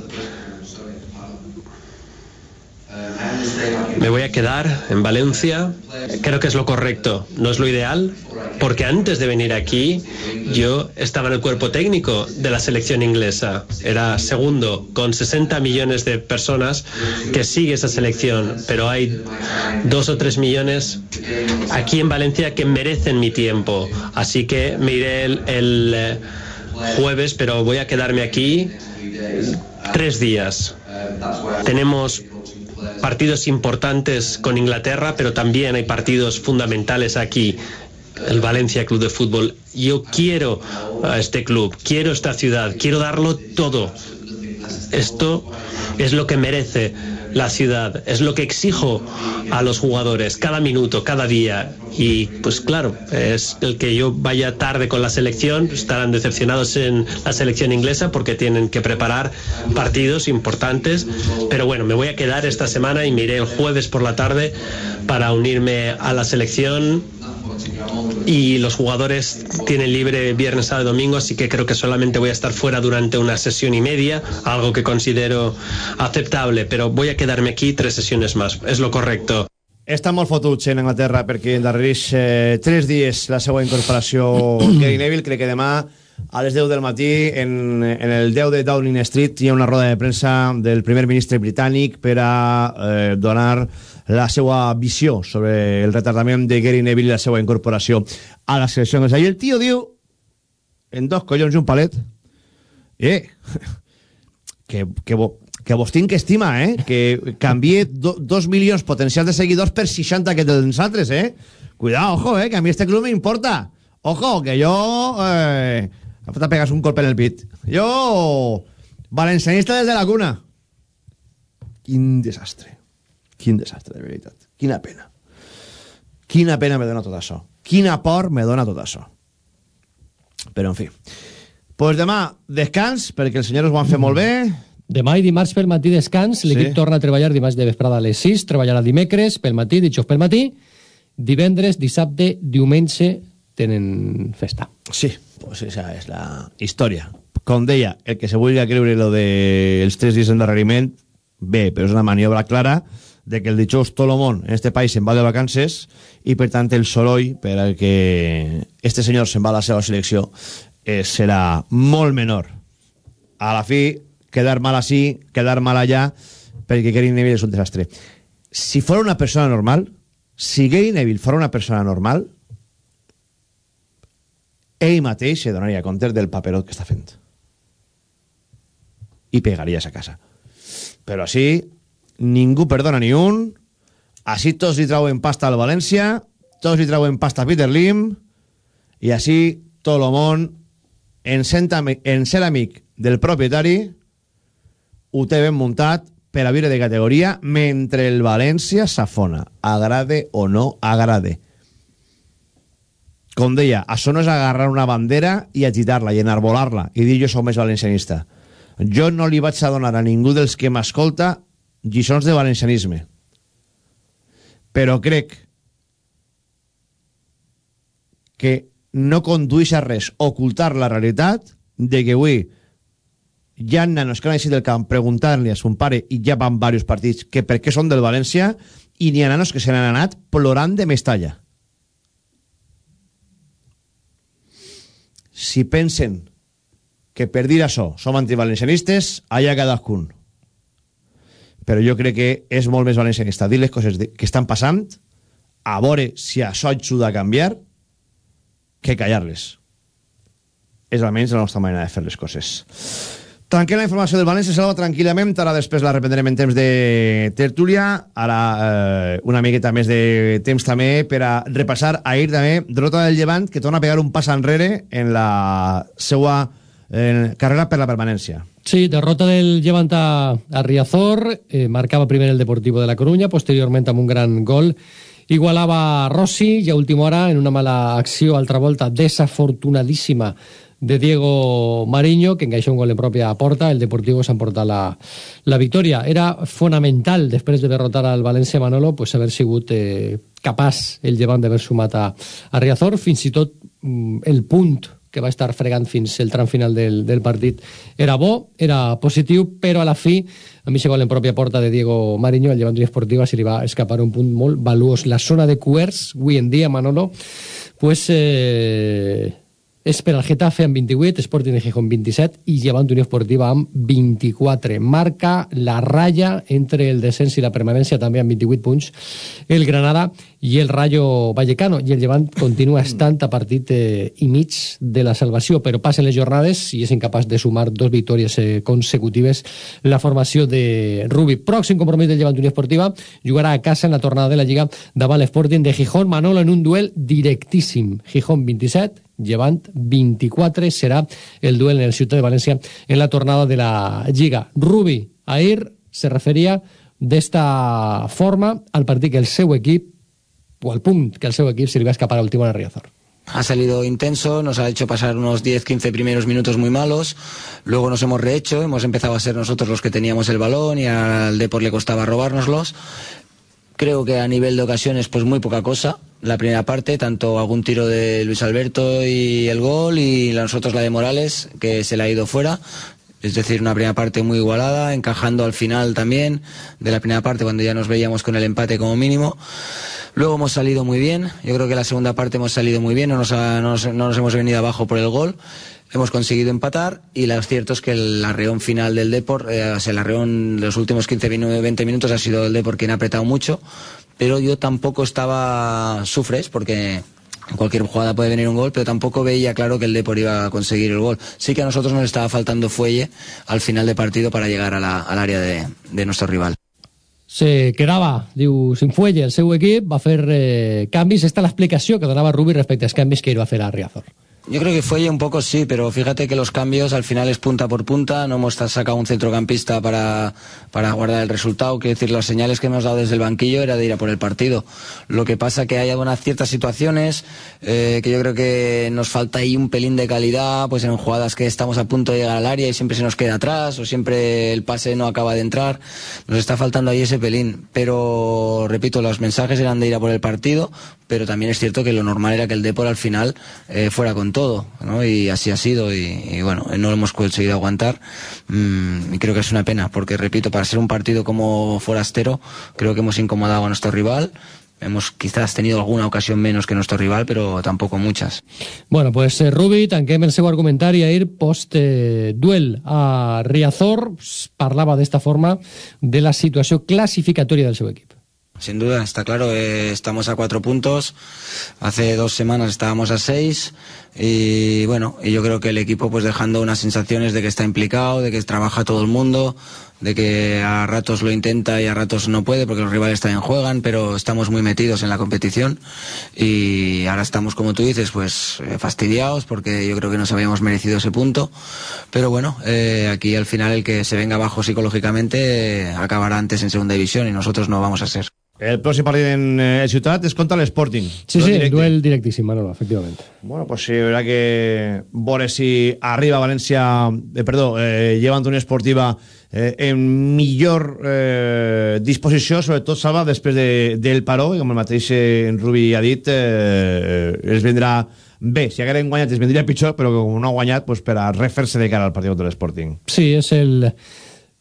Me voy a quedar en Valencia. Creo que es lo correcto. No es lo ideal, porque antes de venir aquí yo estaba en el cuerpo técnico de la selección inglesa. Era segundo, con 60 millones de personas que sigue esa selección, pero hay dos o tres millones aquí en Valencia que merecen mi tiempo. Así que me iré el, el, eh, jueves, pero voy a quedarme aquí tres días. Tenemos partidos importantes con Inglaterra, pero también hay partidos fundamentales aquí. El Valencia Club de Fútbol. Yo quiero a este club, quiero esta ciudad, quiero darlo todo. Esto es lo que merece la ciudad, es lo que exijo a los jugadores cada minuto, cada día. Y pues claro, es el que yo vaya tarde con la selección, estarán decepcionados en la selección inglesa porque tienen que preparar partidos importantes. Pero bueno, me voy a quedar esta semana y me iré el jueves por la tarde para unirme a la selección y los jugadores tienen libre viernes, sábado y domingo, así que creo que solamente voy a estar fuera durante una sesión y media, algo que considero aceptable, pero voy a quedarme aquí tres sesiones más, es lo correcto. Està molt fotuts en Anglaterra perquè endarrereix eh, tres dies la seva incorporació Gary Neville. Crec que demà a les 10 del matí en, en el 10 de Downing Street hi ha una roda de premsa del primer ministre britànic per a eh, donar la seva visió sobre el retardament de Gary Neville i la seva incorporació a la selecció anglesa. I el tio diu, en dos collons i un palet, Eh, que, que, que vos tinc estima, eh? Que canvié do, dos milions potencials de seguidors per 60 que tens altres, eh? Cuidado, ojo, eh? Que a mi este club me importa. Ojo, que yo... Eh, falta pegas un golpe en el pit. Yo... Valencianista desde la cuna. Quin desastre. Quin desastre, de veritat. Quina pena. Quina pena me dona tot això. Quina por me dona tot això. Però, en fi. Pues demà, descans, perquè els senyors ho han fet molt bé. Demà i dimarts pel matí descans, l'equip Sí. torna a treballar dimarts de vesprada a les 6, treballarà dimecres pel matí, dijous pel matí, divendres, dissabte, diumenge tenen festa. Sí, pues esa es la història. Com deia, el que se vulgui creure lo de els tres dies d'endarreriment, bé, però és una maniobra clara de que el dijous tot el món en este país se'n va de vacances i per tant el soroll per al que este senyor se'n va a la seva selecció eh, serà molt menor. A la fi, quedar mal així, quedar mal allà, perquè Gary Neville és un desastre. Si fora una persona normal, si Gary Neville fora una persona normal, ell mateix se donaria compte del paperot que està fent. I pegaries a casa. Però així, ningú perdona ni un, així tots li trauen pasta al València, tots li trauen pasta a Peter Lim, i així tot el món, en, en ser amic del propietari, ho té ben muntat per a viure de categoria mentre el València s'afona. Agrade o no agrade. Com deia, això no és agarrar una bandera i agitar-la i enarbolar-la i dir jo sóc més valencianista. Jo no li vaig a donar a ningú dels que m'escolta lliçons de valencianisme. Però crec que no condueix a res ocultar la realitat de que avui hi ha nanos que han del camp preguntant-li a son pare i ja van diversos partits que per què són del València i n'hi ha nanos que se n'han anat plorant de Mestalla. Si pensen que per dir això som antivalencianistes, allà cadascun. Però jo crec que és molt més valencianista dir les coses que estan passant, a veure si això ajuda a canviar, que callar-les. És almenys la nostra manera de fer les coses. Tanquem la informació del València, Salva, tranquil·lament. Ara després la reprendrem en temps de tertúlia. Ara eh, una miqueta més de temps també per a repassar ahir també derrota del Llevant que torna a pegar un pas enrere en la seva eh, carrera per la permanència. Sí, derrota del Llevant a, Riazor, eh, marcava primer el Deportivo de la Coruña, posteriorment amb un gran gol igualava Rossi i a última hora en una mala acció, altra volta desafortunadíssima de Diego Mariño, que enganxa un gol en pròpia porta, el Deportivo s'emporta la, la victòria. Era fonamental, després de derrotar al València Manolo, pues, haver sigut eh, capaç el llevant d'haver sumat a, a Riazor, fins i tot mm, el punt que va estar fregant fins el tram final del, del partit era bo, era positiu, però a la fi, a mi se gol en pròpia porta de Diego Mariño, el llevant Esportiva, se li va escapar un punt molt valuós. La zona de Cuers, avui en dia, Manolo, pues, eh, és per al Getafe amb 28, Sporting de Gijón 27 i Llevant Unió Esportiva amb 24. Marca la ratlla entre el descens i la permanència també amb 28 punts el Granada i el Rayo Vallecano i el Llevant continua estant a partit eh, i mig de la salvació però passen les jornades i és incapaç de sumar dos victòries eh, consecutives la formació de Rubi. Pròxim compromís del Llevant Unió Esportiva jugarà a casa en la tornada de la Lliga davant l'Sporting de Gijón Manolo en un duel directíssim. Gijón 27 Llevant 24 serà el duel en el Ciutat de València en la tornada de la Lliga. Rubi ahir se referia d'esta forma al partit que el seu equip o al punt que el seu equip se li va escapar a última hora a Riazor. Ha salido intenso, nos ha hecho pasar unos 10-15 primeros minutos muy malos, luego nos hemos rehecho, hemos empezado a ser nosotros los que teníamos el balón y al Depor le costaba robárnoslos. Creo que a nivel de ocasiones pues muy poca cosa, la primera parte, tanto algún tiro de Luis Alberto y el gol y la- nosotros la de Morales, que se le ha ido fuera. Es decir, una primera parte muy igualada, encajando al final también de la primera parte cuando ya nos veíamos con el empate como mínimo. Luego hemos salido muy bien, yo creo que la segunda parte hemos salido muy bien, no nos, ha- no nos hemos venido abajo por el gol, hemos conseguido empatar y lo cierto es que el arreón final del Depor, eh, el arreón de los últimos 15 minu- 20 minutos ha sido el Depor quien ha apretado mucho, pero yo tampoco estaba sufres porque en cualquier jugada puede venir un gol, pero tampoco veía claro que el Depor iba a conseguir el gol. Sí que a nosotros nos estaba faltando fuelle al final de partido para llegar a la, al área de, de nuestro rival. se quedava, diu, sin fuelle el seu equip, va fer eh, canvis. Esta és l'explicació que donava Rubi respecte als canvis que ell va fer a Riazor. Yo creo que fue un poco sí, pero fíjate que los cambios al final es punta por punta, no hemos sacado un centrocampista para, para guardar el resultado, quiero decir, las señales que hemos dado desde el banquillo era de ir a por el partido. Lo que pasa que hay algunas ciertas situaciones eh, que yo creo que nos falta ahí un pelín de calidad, pues en jugadas que estamos a punto de llegar al área y siempre se nos queda atrás o siempre el pase no acaba de entrar, nos está faltando ahí ese pelín. Pero, repito, los mensajes eran de ir a por el partido, pero también es cierto que lo normal era que el Depor al final eh, fuera con todo, ¿no? Y así ha sido y, y bueno, no lo hemos conseguido aguantar mm, y creo que es una pena porque, repito, para ser un partido como forastero, creo que hemos incomodado a nuestro rival. Hemos quizás tenido alguna ocasión menos que nuestro rival, pero tampoco muchas. Bueno, pues eh, Rubi, tanquem el seu argumentari ahir post-duel eh, a Riazor. Pues, parlava d'esta forma de la situació classificatòria del seu equip. Sin duda, está claro, eh, estamos a cuatro puntos. Hace dos semanas estábamos a seis. Y bueno, y yo creo que el equipo pues dejando unas sensaciones de que está implicado, de que trabaja todo el mundo, de que a ratos lo intenta y a ratos no puede porque los rivales también juegan, pero estamos muy metidos en la competición y ahora estamos, como tú dices, pues eh, fastidiados porque yo creo que nos habíamos merecido ese punto. Pero bueno, eh, aquí al final el que se venga abajo psicológicamente eh, acabará antes en segunda división y nosotros no vamos a ser. El pròxim partit en eh, Ciutat és contra l'Sporting. Sí, sí, directe. duel directíssim, Manolo, efectivament. Bueno, pues sí, habrá que veure si arriba València, eh, perdó, eh, llevant una esportiva eh, en millor eh, disposició, sobretot Salva, després de, del paró, i com el mateix eh, Rubi ha dit, eh, els vendrà bé. Si hagueren guanyat es vendria pitjor, però com no ha guanyat, pues, per a refer-se de cara al partit contra l'Sporting. Sí, és el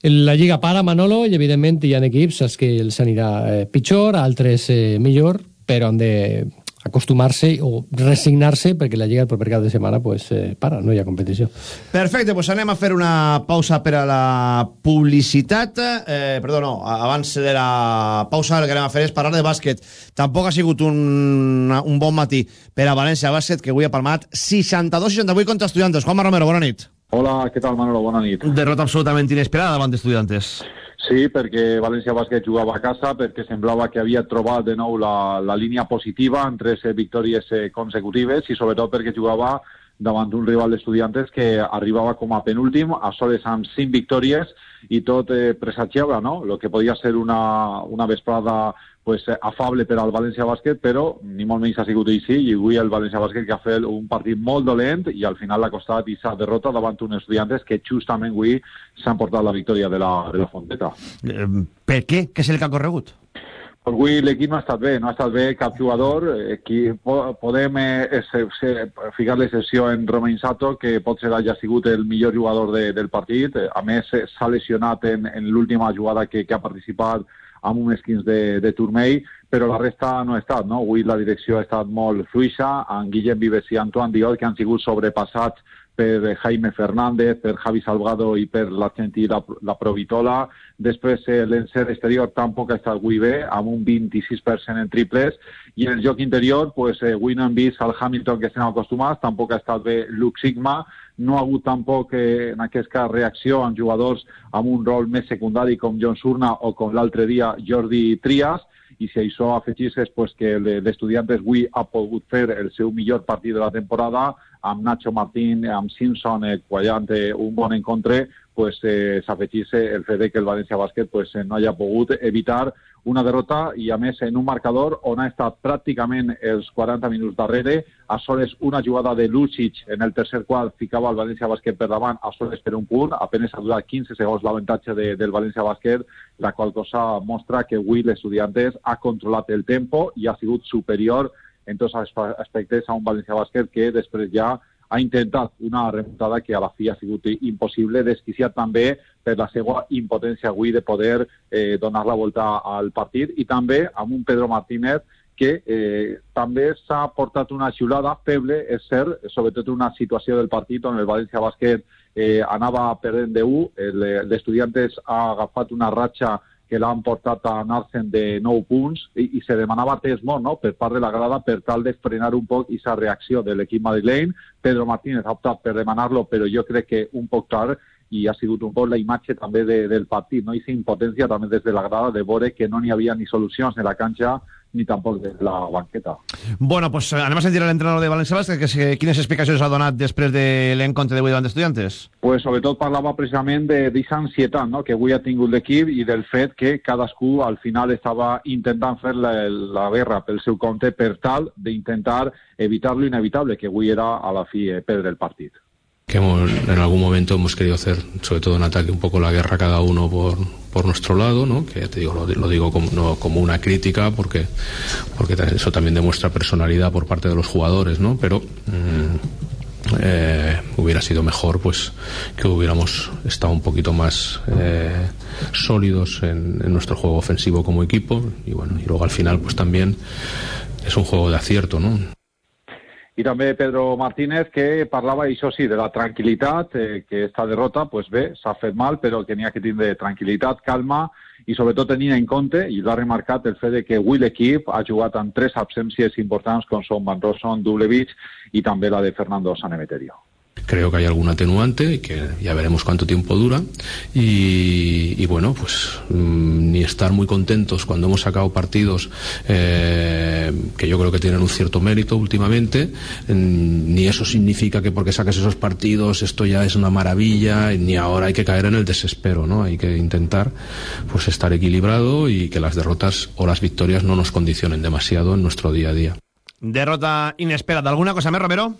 la Lliga para, Manolo, i evidentment hi ha equips que els anirà eh, pitjor, altres eh, millor, però han de acostumar-se o resignar-se perquè la Lliga el proper cap de setmana pues, eh, para, no hi ha competició. Perfecte, pues anem a fer una pausa per a la publicitat. Eh, perdó, no, abans de la pausa el que anem a fer és parlar de bàsquet. Tampoc ha sigut un, un bon matí per a València Bàsquet, que avui ha palmat 62-68 contra Estudiantes. Juanma Romero, bona nit. Hola, què tal Manolo? Bona nit. Derrota absolutament inesperada davant d'Estudiantes. Sí, perquè València Bàsquet jugava a casa, perquè semblava que havia trobat de nou la, la línia positiva en tres eh, victòries eh, consecutives i sobretot perquè jugava davant d'un rival d'estudiantes que arribava com a penúltim, a soles amb cinc victòries i tot eh, presatjava, no?, el que podia ser una, una vesprada pues, eh, afable per al València Bàsquet, però ni molt menys ha sigut així, i avui el València Bàsquet que ha fet un partit molt dolent i al final l'ha costat aquesta derrota davant uns estudiantes que justament avui s'han portat la victòria de la, de la Fonteta. Eh, per què? Què és el que ha corregut? Avui l'equip no ha estat bé, no ha estat bé cap jugador. Aquí eh, podem eh, ficar l'excepció en Romain Sato, que potser hagi sigut el millor jugador de, del partit. A més, s'ha lesionat en, en l'última jugada que, que ha participat amb uns skins de, de turmell, però la resta no ha estat, no? Avui la direcció ha estat molt fluixa, en Guillem Vives i Antoine Diol, que han sigut sobrepassats per Jaime Fernández, per Javi Salgado i per l'argentí la, la Provitola. Després eh, l'encert exterior tampoc ha estat avui bé, amb un 26% en triples. I en el joc interior, pues, eh, avui no hem vist el Hamilton que estem acostumats, tampoc ha estat bé Luke Sigma, no ha hagut tampoc eh, en aquest cas reacció amb jugadors amb un rol més secundari com John Surna o com l'altre dia Jordi Trias, i si això afegisses pues, que l'Estudiantes avui ha pogut fer el seu millor partit de la temporada, amb Nacho Martín, amb Simpson, eh, quallant eh, un bon encontre, pues, eh, s'afegís el fet que el València Bàsquet pues, no haya pogut evitar una derrota i a més en un marcador on ha estat pràcticament els 40 minuts darrere, a soles una jugada de Lucic en el tercer quart ficava el València Bàsquet per davant, a soles per un punt, apenas ha durat 15 segons l'avantatge de, del València Bàsquet, la qual cosa mostra que avui l'Estudiantes ha controlat el tempo i ha sigut superior en tots els aspectes a un València Bàsquet que després ja ha intentat una remuntada que a la fi ha sigut impossible, desquiciat també per la seva impotència avui de poder eh, donar la volta al partit i també amb un Pedro Martínez que eh, també s'ha portat una xiulada feble, és cert, sobretot una situació del partit on el València Bàsquet eh, anava perdent de 1, l'Estudiantes ha agafat una ratxa que l'han portat a anar-se'n de 9 punts i, i se demanava temps molt no? per part de la grada per tal de frenar un poc aquesta reacció de l'equip madrileny. Pedro Martínez ha optat per demanar-lo, però jo crec que un poc tard i ha sigut un poc la imatge també de, del partit, no? i impotència també des de la grada de veure que no n'hi havia ni solucions en la canxa ni tampoc de la banqueta. Bueno, pues eh, anem a sentir l'entrenador de València Basket, que, que quines explicacions ha donat després de l'encontre d'avui davant d'estudiantes. Pues sobretot parlava precisament d'aquesta ansietat no? que avui ha tingut l'equip i del fet que cadascú al final estava intentant fer la, la guerra pel seu compte per tal d'intentar evitar lo inevitable, que avui era a la fi eh, perdre el partit. que hemos, en algún momento hemos querido hacer, sobre todo en ataque, un poco la guerra cada uno por, por nuestro lado, ¿no? que te digo, lo, lo digo como, no como una crítica porque, porque eso también demuestra personalidad por parte de los jugadores, ¿no? pero mm, eh, hubiera sido mejor pues que hubiéramos estado un poquito más eh, sólidos en, en nuestro juego ofensivo como equipo y bueno, y luego al final pues también es un juego de acierto, ¿no? I també Pedro Martínez, que parlava, això sí, de la tranquil·litat, eh, que esta derrota, pues bé, s'ha fet mal, però que n'hi ha que tindre tranquil·litat, calma, i sobretot tenint en compte, i l'ha remarcat, el fet de que avui l'equip ha jugat amb tres absències importants, com són Van Rosson, Dublevich i també la de Fernando Sanemeterio. Creo que hay algún atenuante y que ya veremos cuánto tiempo dura y, bueno pues mmm, ni estar muy contentos cuando hemos sacado partidos eh, que yo creo que tienen un cierto mérito últimamente ni eso significa que porque saques esos partidos esto ya es una maravilla ni ahora hay que caer en el desespero no hay que intentar pues estar equilibrado y que las derrotas o las victorias no nos condicionen demasiado en nuestro día a día Derrota inesperada. ¿Alguna cosa més, Romero?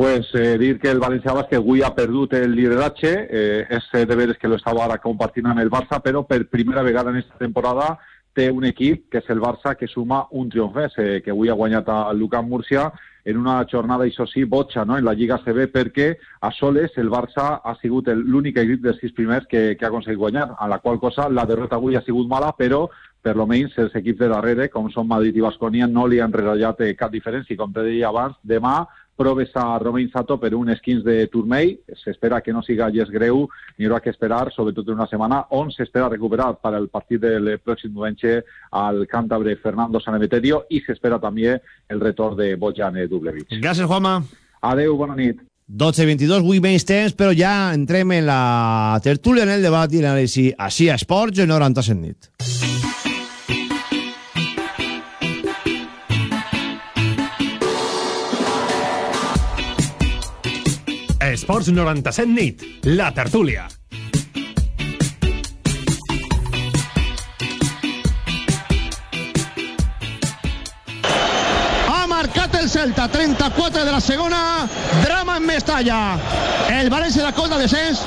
Pues eh, dir que el València Bàsquet avui ha perdut el lideratge, eh, és de veres que lo estava ara compartint amb el Barça, però per primera vegada en aquesta temporada té un equip, que és el Barça, que suma un triomf més, eh, que avui ha guanyat a Lucan Múrcia en una jornada, això sí, botxa no? en la Lliga CB, perquè a soles el Barça ha sigut l'únic equip dels sis primers que, que ha aconseguit guanyar, a la qual cosa la derrota avui ha sigut mala, però per lo menys els equips de darrere, com són Madrid i Basconia, no li han retallat eh, cap diferència. Com te deia abans, demà proves a Romain Sato per un skins de turmei. S'espera que no siga gens greu, ni haurà que esperar, sobretot en una setmana, on s'espera recuperar per al partit del pròxim diumenge al càntabre Fernando Sanemeterio i s'espera també el retorn de Bojan Dublevich. Gràcies, Juanma. Adeu, bona nit. 12 i 22, avui menys temps, però ja entrem en la tertúlia, en el debat i l'anàlisi així a Esports, en 97 nit. Esports 97 nit, la tertúlia. Ha marcat el Celta, 34 de la segona, drama en Mestalla. El València de Col de descens.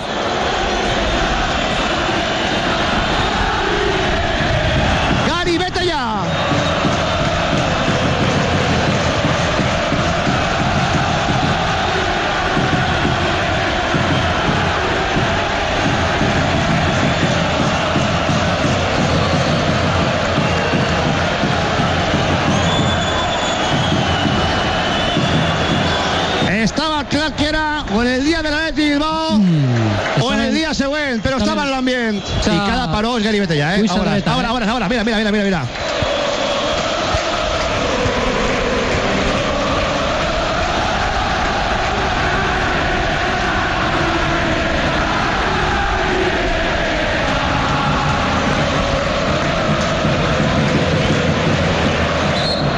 Estava clar que era o en el dia de l'Atleti Bilbao mm, o en el dia següent, però estava en l'ambient. I cada paró és Gary Betella, eh? Ahora, ahora, ahora, ahora, mira, mira, mira, mira, mira.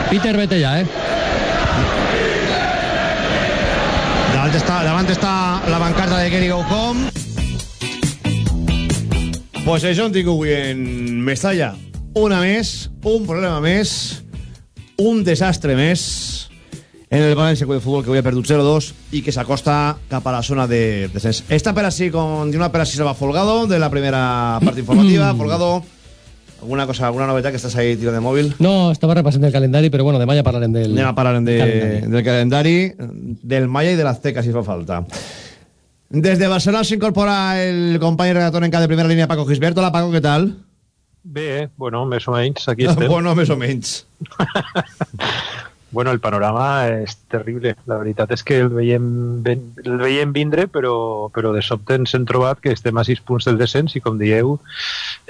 Peter, vete ya, eh? Davant està, està la bancarta de Gary Home. Pues això en tinc avui en Mestalla. Una més, un problema més, un desastre més en el València Club de Futbol que avui ha perdut 0-2 i que s'acosta cap a la zona de descens. Esta per així, continua per així, se va Folgado de la primera part informativa. Folgado, alguna cosa, alguna novetat que estàs ahí tirant de mòbil? No, estava repassant el calendari, però bueno, demà ja parlarem del... Anem a parlar de, calendari. del calendari, del Maya i de l'Azteca, si fa falta. Des de Barcelona s'incorpora el company redactor en cada de primera línia, Paco Gisberto. Hola, Paco, què tal? Bé, bueno, més o menys, aquí estem. bueno, més o menys. Bueno, el panorama és terrible. La veritat és que el veiem, el veiem vindre, però, però de sobte ens hem trobat que estem a 6 punts del descens i, com dieu,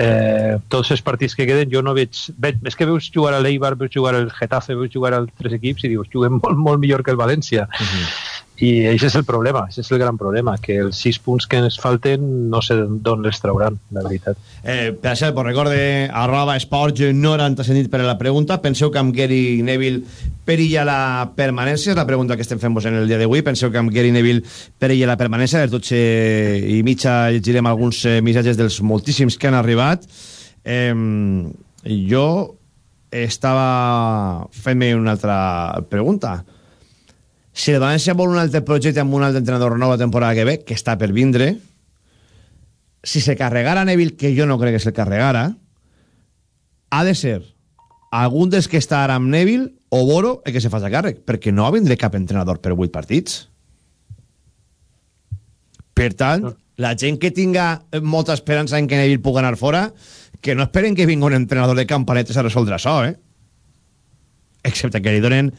eh, tots els partits que queden jo no veig... veig és que veus jugar a l'Eibar, veus jugar al Getafe, veus jugar als tres equips i dius, juguem molt, molt millor que el València. Uh -huh. I això és el problema, això és el gran problema, que els sis punts que ens falten no sé d'on els trauran, la veritat. Eh, per això, pues recorde, arroba esports 90 sentit per a la pregunta. Penseu que amb Gary Neville perilla la permanència? És la pregunta que estem fent vos en el dia d'avui. Penseu que amb Gary Neville perilla la permanència? A les 12 i mitja llegirem alguns eh, missatges dels moltíssims que han arribat. Eh, jo estava fent-me una altra pregunta si el València vol un altre projecte amb un altre entrenador nou la temporada que ve, que està per vindre, si se carregara Neville, que jo no crec que se carregara, ha de ser algun dels que està ara amb Neville o Boro el que se faci càrrec, perquè no ha vindre cap entrenador per 8 partits. Per tant, la gent que tinga molta esperança en que Neville pugui anar fora, que no esperen que vingui un entrenador de campanetes a resoldre això, eh? Excepte que li donen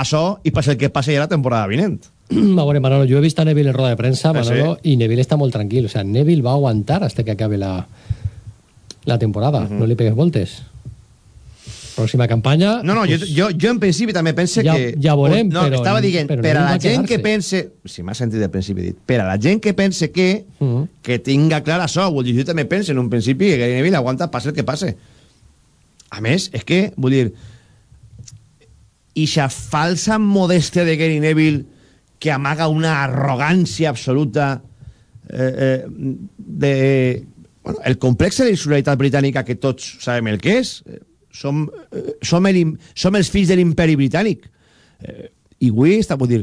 això i passa el que passi ja la temporada vinent. A veure, Manolo, jo he vist a Neville en roda de premsa, Manolo, sí. i Neville està molt tranquil. O sea, Neville va aguantar hasta que acabe la, la temporada. Uh -huh. No li pegues voltes. Pròxima campanya... No, no, pues, jo, jo, jo en principi també pense ja, que... Ja veurem, no, però... Estava dient, però per a la gent que pense... Si m'ha sentit de principi dit. Per a la gent que pense que... Uh -huh. Que tinga clar això. Vull dir, jo també pense en un principi que Gary Neville aguanta passe el que passe. A més, és que, vull dir i esa falsa modestia de Gary Neville que amaga una arrogància absoluta eh, eh, de... Bueno, el complex de l'insularitat britànica que tots sabem el que és eh, som, eh, som, el, som els fills de l'imperi britànic. Eh, i avui està vull dir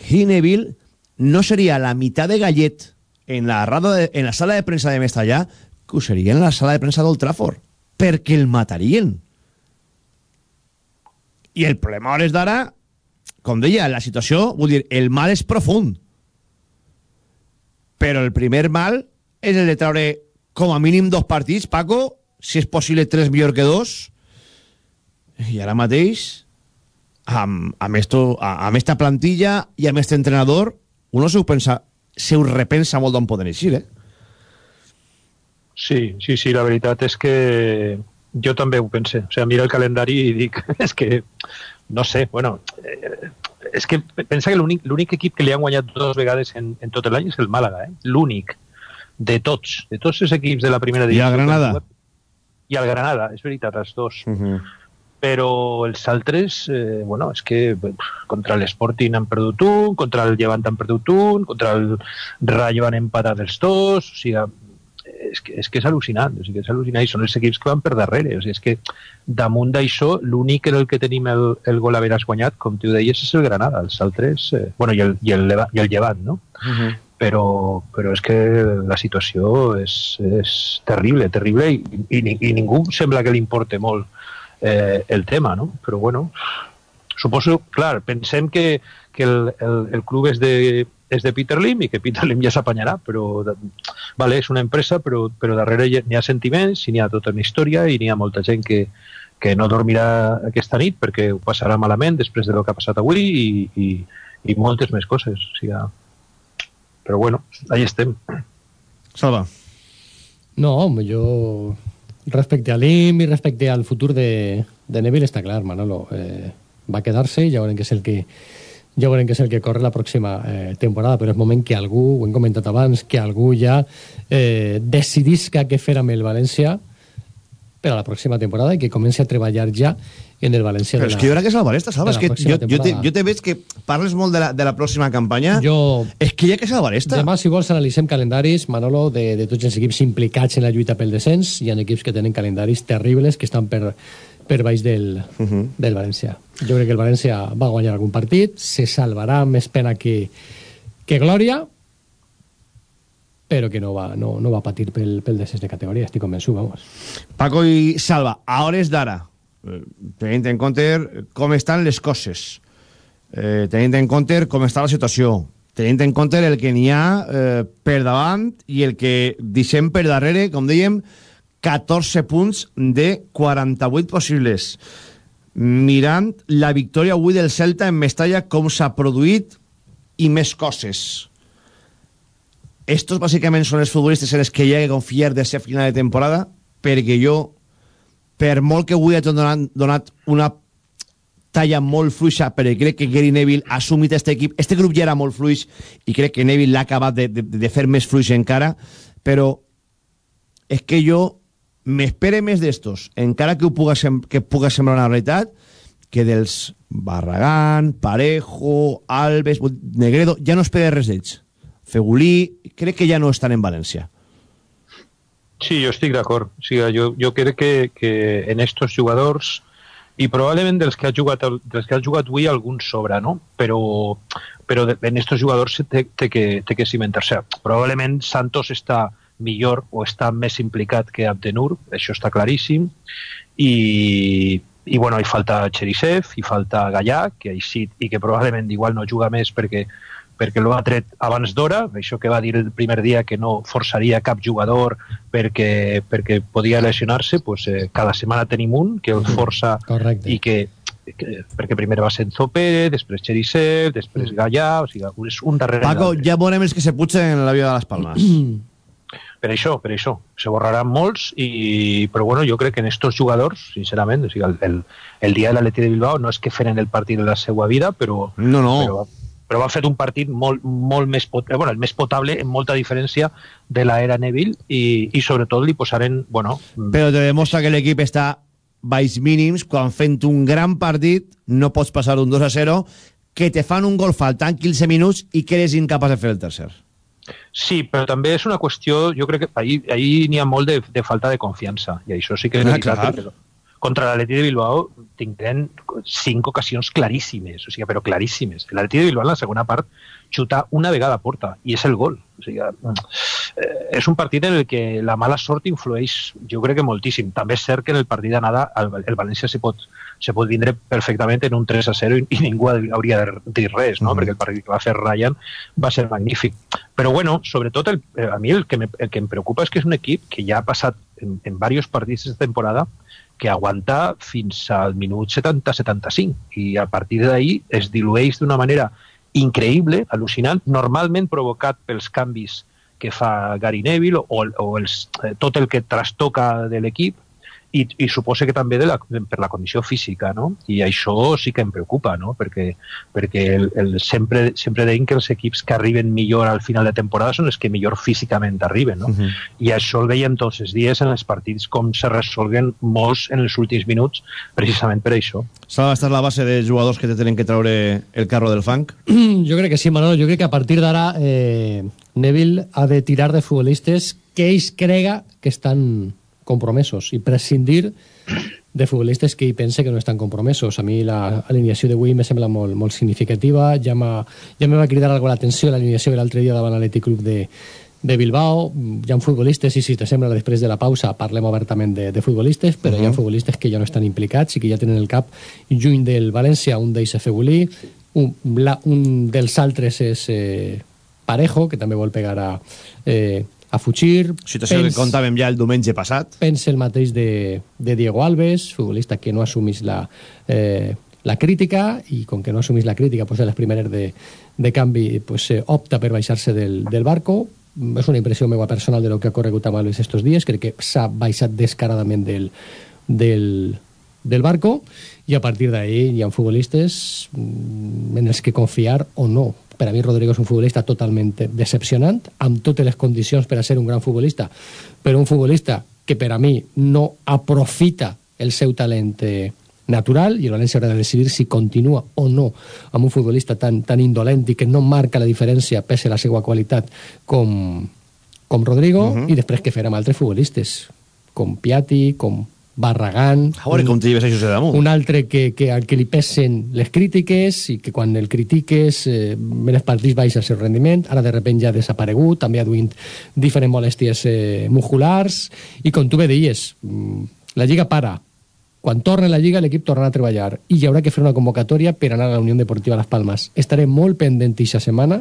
Gary Neville no seria la meitat de gallet en la, de, en la sala de premsa de Mestallà que ho seria en la sala de premsa d'Old Trafford perquè el matarien i el problema a hores d'ara, com deia, la situació, vull dir, el mal és profund. Però el primer mal és el de treure com a mínim dos partits, Paco, si és possible tres millor que dos, i ara mateix, amb, amb, esto, amb esta plantilla i amb este entrenador, uno se ho, pensa, se ho repensa molt d'on poden eixir, eh? Sí, sí, sí, la veritat és que jo també ho pense. O sigui, mira el calendari i dic, és que, no sé, bueno, eh, és que pensa que l'únic equip que li han guanyat dues vegades en, en tot l'any és el Màlaga, eh? l'únic de tots, de tots els equips de la primera divisió. I el Granada. I el Granada, és veritat, els dos. Uh -huh. Però els altres, eh, bueno, és que contra l'Sporting han perdut un, contra el Llevant han perdut un, contra el Rayo han empatat els dos, o sigui, és que, és que és al·lucinant, o sigui, és al·lucinant, i són els equips que van per darrere, o sigui, és que damunt d'això, l'únic en el que tenim el, el gol haver guanyat, com tu deies, és el Granada, els altres, eh, bueno, i el, i el, i el Llevant, no? Uh -huh. però, però és que la situació és, és terrible, terrible, i, i, i ningú sembla que li importe molt eh, el tema, no? Però bueno, suposo, clar, pensem que, que el, el, el club és de, és de Peter Lim i que Peter Lim ja s'apanyarà, però vale, és una empresa, però, però darrere n'hi ha sentiments i n'hi ha tota una història i n'hi ha molta gent que, que no dormirà aquesta nit perquè ho passarà malament després de lo que ha passat avui i, i, i moltes més coses. O sigui, però bueno, ahí estem. Salva. No, jo respecte a l'IM i respecte al futur de, de Neville està clar, Manolo. Eh, va quedar-se, ja veurem què és el que ja veurem què és el que corre la pròxima eh, temporada, però és moment que algú, ho hem comentat abans, que algú ja eh, decidisca què fer amb el València per a la pròxima temporada i que comenci a treballar ja en el València però de la, és que jo crec que és el València, saps? Que jo, jo, te, jo te veig que parles molt de la, de la pròxima campanya jo, és que ja que és el València demà si vols analitzem calendaris Manolo, de, de tots els equips implicats en la lluita pel descens hi ha equips que tenen calendaris terribles que estan per per baix del, uh -huh. del València. Jo crec que el València va guanyar algun partit, se salvarà més pena que, que glòria, però que no va, no, no va patir pel, pel descens de categoria, estic convençut, vamos. Paco i Salva, a hores d'ara, eh, tenint en compte com estan les coses, eh, tenint en compte com està la situació, tenint en compte el que n'hi ha eh, per davant i el que deixem per darrere, com dèiem, 14 punts de 48 possibles. Mirant la victòria avui del Celta en Mestalla, com s'ha produït i més coses. Estos bàsicament són els futbolistes en els que hi ha que confiar de ser final de temporada, perquè jo, per molt que avui hagi donat, donat una talla molt fluixa, però crec que Gary Neville ha assumit aquest equip. Este grup ja era molt fluix i crec que Neville l'ha acabat de, de, de fer més fluix encara, però és que jo m'espere més d'estos, encara que, ho puga que puga semblar una realitat, que dels Barragán, Parejo, Alves, Negredo, ja no espera res d'ells. Fegulí, crec que ja no estan en València. Sí, jo estic d'acord. O sigui, jo, jo crec que, que en estos jugadors i probablement dels que ha jugat, dels que ha jugat avui algun sobra, no? Però, però en estos jugadors té, té, que, té que cimentar-se. Probablement Santos està millor o està més implicat que Abdenur, això està claríssim, i, i bueno, hi falta Cherisev, hi falta Gallà, que ha eixit i que probablement igual no juga més perquè perquè l'ho ha tret abans d'hora, això que va dir el primer dia que no forçaria cap jugador perquè, perquè podia lesionar-se, pues, eh, cada setmana tenim un que el força Correcte. i que, que perquè primer va ser Enzo Pérez, després Cherisev, després Gallà, o sigui, és un darrere Paco, ja veurem els que se putxen en la via de les Palmes. per això, per això, se borraran molts i, però bueno, jo crec que en estos jugadors sincerament, o sigui, el, el, el dia de l'Atleti de Bilbao no és que feren el partit de la seva vida però, no, no. però, però van fet un partit molt, molt més, pot, eh, bueno, el més potable en molta diferència de l'era Neville i, i sobretot li posaren, bueno... Però te demostra que l'equip està baix mínims, quan fent un gran partit no pots passar un 2 a 0 que te fan un gol faltant 15 minuts i que eres incapaç de fer el tercer. Sí, però també és una qüestió, jo crec que ahir, ahir n'hi ha molt de, de falta de confiança, i això sí que és Ah, veritat. clar. Contra l'Atleti de Bilbao tindran cinc ocasions claríssimes, o sigui, però claríssimes. L'Atleti de Bilbao en la segona part xuta una vegada a porta, i és el gol. O sigui, eh, és un partit en el que la mala sort influeix, jo crec que moltíssim. També és cert que en el partit d'anada el, el València se pot, se pot vindre perfectament en un 3 a 0 i, i ningú hauria de dir res, no? Mhm. perquè el partit que va fer Ryan va ser magnífic. Però bueno, sobretot el, eh, a mi el que, me, el que em preocupa és que és un equip que ja ha passat en, en diversos partits de temporada que aguanta fins al minut 70-75 i a partir d'ahir es dilueix d'una manera increïble, al·lucinant, normalment provocat pels canvis que fa Gary Neville o, o els, eh, tot el que trastoca de l'equip i, i suposa que també de la, per la condició física, no? I això sí que em preocupa, no? Perquè, perquè el, el, sempre, sempre deim que els equips que arriben millor al final de temporada són els que millor físicament arriben, no? Mhm. I això el veiem tots els dies en els partits com se resolguen molts en els últims minuts precisament per això. S'ha d'estar la base de jugadors que te tenen que traure el carro del fang? Jo crec que sí, Manolo. Jo crec que a partir d'ara eh, Neville ha de tirar de futbolistes que ells crega que estan compromesos i prescindir de futbolistes que ell pense que no estan compromesos. A mi l'alineació d'avui me sembla molt, molt significativa. Ja, ja me va cridar algo l'atenció l'alineació de l'altre dia davant l'Atlètic Club de, de Bilbao. Hi ha futbolistes, i si te sembla, després de la pausa parlem obertament de, de futbolistes, però uh -huh. hi ha futbolistes que ja no estan implicats i que ja tenen el cap juny del València, un d'ells és Febulí, un, la, un dels altres és eh, Parejo, que també vol pegar a, eh, a fugir. Situació Pens, que contàvem ja el diumenge passat. Pensa el mateix de, de Diego Alves, futbolista que no assumís la, eh, la crítica i com que no assumís la crítica pues, de les primeres de, de canvi pues, eh, opta per baixar-se del, del barco és una impressió meva personal de lo que ha corregut amb Alves estos dies crec que s'ha baixat descaradament del, del, del barco i a partir d'ahí hi ha futbolistes mm, en els que confiar o no per a mi Rodrigo és un futbolista totalment decepcionant, amb totes les condicions per a ser un gran futbolista, però un futbolista que per a mi no aprofita el seu talent eh, natural i el València haurà de decidir si continua o no amb un futbolista tan, tan indolent i que no marca la diferència pese a la seva qualitat com, com Rodrigo uh -huh. i després què fer amb altres futbolistes com Piatti, com Barragán... A veure com te lleves això damunt. Un altre que, que, al que li pesen les crítiques i que quan el critiques eh, els partits baixa el seu rendiment, ara de repente ja ha desaparegut, també ha duint diferents molèsties eh, musculars i com tu bé deies, mm, la Lliga para, quan torna la Lliga l'equip tornarà a treballar i hi haurà que fer una convocatòria per anar a la Unió Deportiva Las Palmas. Estaré molt pendent aquesta setmana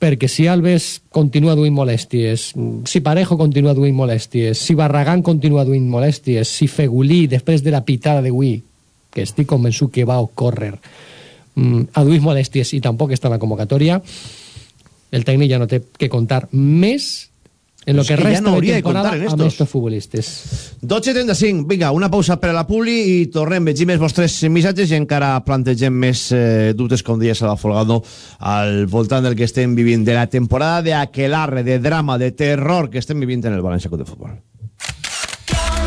perquè si Alves continua duint molèsties, si Parejo continua duint molèsties, si Barragán continua duint molèsties, si Fegulí, després de la pitada d'avui, que estic convençut que va ocórrer. Mm, aduís molèsties i tampoc està en la convocatòria, el tècnic ja no té que contar més en lo que, que ya resta no de de temporada en amb estos. estos futbolistes. 12.35, vinga, una pausa per a la publi i tornem, vegim els vostres missatges i encara plantegem més eh, dubtes, com deia Salva Folgado, al voltant del que estem vivint, de la temporada d'aquelarre, de drama, de terror que estem vivint en el València de Futbol.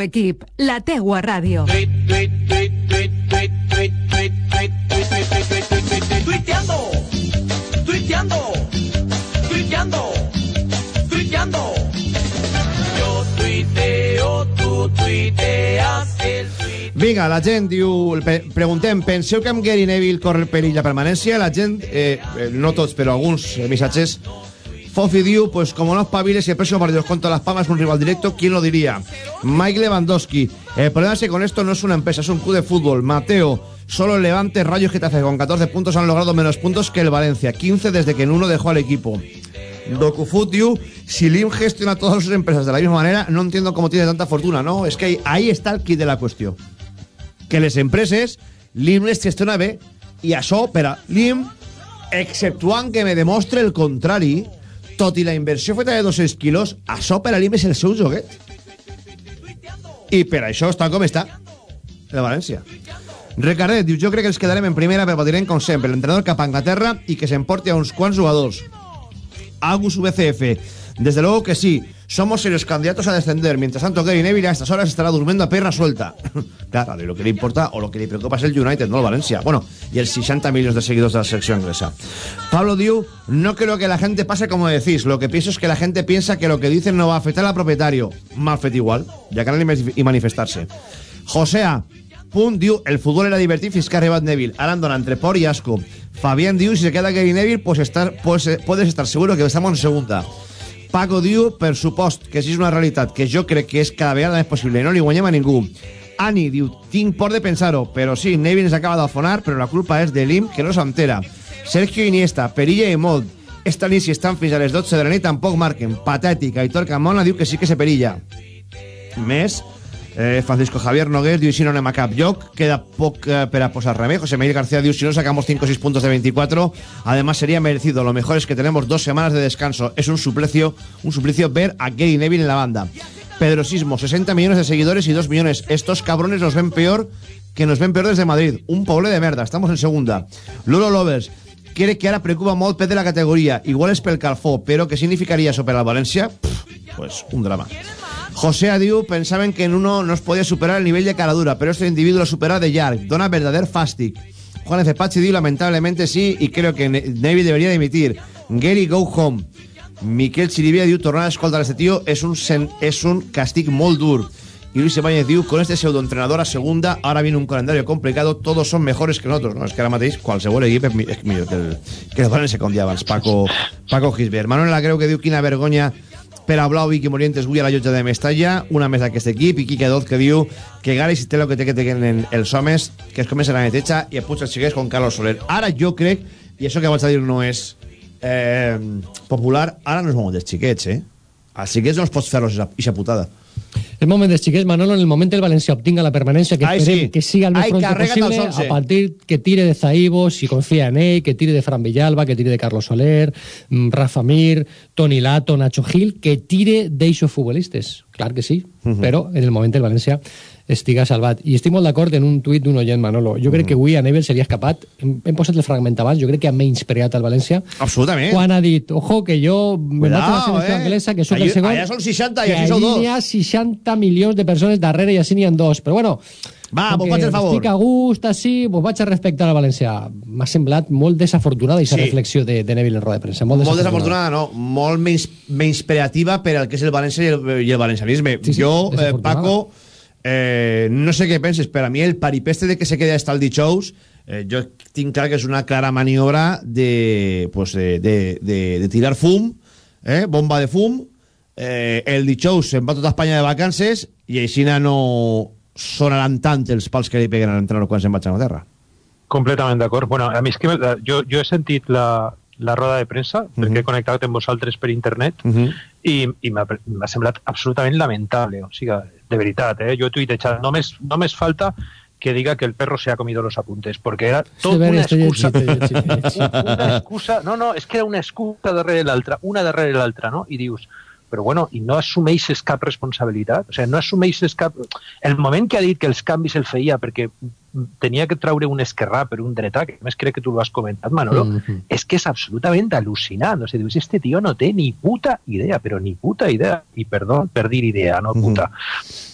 equip, la teua ràdio. Tuiteando, tuiteando, tuiteando, tuiteando. Yo tuiteo, tú tuiteas, el Vinga, la gent diu... Preguntem, penseu que amb Gary Neville corre el perill la permanència? La gent, eh, eh, no tots, però alguns missatges... Fofi diu, pues como no espabiles y el próximo partido contra Las Palmas un rival directo, ¿quién lo diría? Mike Lewandowski, el problema es que con esto no es una empresa, es un club de fútbol. Mateo, solo el Levante, Rayos Getafe con 14 puntos han logrado menos puntos que el Valencia, 15 desde que en uno dejó al equipo. Dokufut diu, si Lim gestiona todas sus empresas de la misma manera, no entiendo cómo tiene tanta fortuna, ¿no? Es que ahí, está el kit de la cuestión. Que les empreses, Lim les gestiona això, per a Lim, exceptuant que me demostre el contrari, tot i la inversió feta de 200 quilos, això per a l'IM és el seu joguet. I per això està com està el València. Ricardet diu, jo crec que ens quedarem en primera, però patirem com sempre, l'entrenador cap a Anglaterra i que s'emporti a uns quants jugadors. Agus VCF, desde luego que sí, somos serios candidatos a descender, mientras tanto Gary Neville a estas horas estará durmiendo a perna suelta. claro, lo que le importa o lo que le preocupa es el United, no el Valencia. Bueno, y el 60 millones de seguidores de la selección inglesa. Pablo Diu, no creo que la gente pase como decís, lo que pienso es que la gente piensa que lo que dicen no va a afectar al propietario. Mal fet igual, ya que y manifestarse. Josea, Punt diu, el futbol era divertit fins que Neville. Ara entre por y asco. Fabián diu, si se queda Gary Neville, pues estar, pues, eh, puedes estar seguro que estamos en segunda. Paco diu, per supost, que si és una realitat que jo crec que és cada vegada més possible no li guanyem a ningú. Ani diu, tinc por de pensar-ho, però sí, Neville ens acaba d'afonar, però la culpa és de l'IM que no s'entera. Sergio Iniesta, Perilla i Molt. Esta nit, si estan fins a les 12 de la nit, tampoc marquen. Patètic. Aitor Camona diu que sí que se perilla. Més, eh, Francisco Javier Nogués diu si no anem a cap lloc, queda poc eh, per a posar remei. José Miguel García diu si no sacamos 5 o 6 puntos de 24, además sería merecido. Lo mejor es que tenemos dos semanas de descanso. Es un suplicio, un suplicio ver a Gary Neville en la banda. Pedro Sismo, 60 millones de seguidores y 2 millones. Estos cabrones nos ven peor que nos ven peor desde Madrid. Un pueblo de merda, estamos en segunda. Lolo Lovers, quiere que ara preocupa molt de la categoria. Igual és pel calfó, però què significaria això per pues un drama. José Adiu pensaven que en uno no es podia superar el nivell de caradura, però este individu lo supera de llarg. Dona verdader fàstic. Juan Cepachi diu, lamentablemente sí, y creo que Ne- Neville debería dimitir. Gary, go home. Miquel Chirivia diu, tornar a escoltar este tio és un, sen, un castig molt dur. Y Luis Ibáñez diu, con este pseudoentrenador a segunda, ahora viene un calendario complicado, todos son mejores que nosotros. No, és que ara mateix qualsevol equip és, mi- és millor que el, que el València, com dia Paco, Paco Gisbert. Manuel Lagreu que diu quina vergonya per a Blau i que Morientes avui a la llotja de Mestalla, una més d'aquest equip, i Quique Dot que diu que Gary té el que té que tenen els homes, que es comencen a neteja i a puig els xiquets con Carlos Soler. Ara jo crec, i això que vaig a dir no és eh, popular, ara no és moment dels xiquets, eh? Als xiquets no els pots fer-los ixa putada. El moment dels xiquets, Manolo, en el moment el València obtinga la permanència, que Ai, esperem sí. que siga el més Ai, pronto carrega't possible, els 11. a partir que tire de Zaibo, si confia en ell, que tire de Fran Villalba, que tire de Carlos Soler, mm, Rafa Mir, Toni Lato, Nacho Gil, que tire d'eixos futbolistes. Clar que sí, Mhm. però en el moment el València estiga salvat. I estic molt d'acord en un tuit d'un oient, Manolo. Jo crec que avui a Nebel seria escapat. Hem, hem posat el fragment abans, jo crec que ha menyspreat el València. Absolutament. Quan ha dit, ojo, que jo Cuidao, selecció eh? anglesa, que sóc el segon. allà són 60 i sou allí dos. n'hi ha 60 milions de persones darrere i així n'hi ha dos. Però bueno, Va, vos faig el favor. Estic a gust, així, vos vaig a respectar al València. M'ha semblat molt desafortunada aquesta Sí. reflexió de, de Neville en roda de premsa. Molt, Molt desafortunada, no? Molt menys, menyspreativa per al que és el València i el, i el valencianisme. Sí, sí, jo, eh, desafortunada. Paco, eh, no sé què penses, però a mi el paripeste de que se quede hasta el dijous, eh, jo tinc clar que és una clara maniobra de, pues, de, de, de, de tirar fum, eh, bomba de fum, eh, el dijous se'n va tota Espanya de vacances i així no sonaran tant els pals que li peguen a l'entrenador quan se'n vaig a Anglaterra. Completament d'acord. Bueno, a mi és que eh, jo, jo he sentit la, la roda de premsa, perquè he connectat amb vosaltres per internet, i, i m'ha m'ha semblat absolutament lamentable. O sigui, de veritat, eh? jo he tuitejat, només, només falta que diga que el perro se ha comido los apuntes, perquè era tot Sí, una excusa. estoy hecho. una excusa, no, no, és que era una excusa darrere l'altra, una darrere l'altra, no? I dius, però bueno, i no assumeixes cap responsabilitat? O sigui, no assumeixes cap... El moment que ha dit que els canvis el feia perquè tenia que traure un esquerrà per un dretà, que més crec que tu ho has comentat, Manolo, Mhm. és que és absolutament al·lucinant. O sigui, dius, este tio no té ni puta idea, però ni puta idea. I perdó per dir idea, no puta.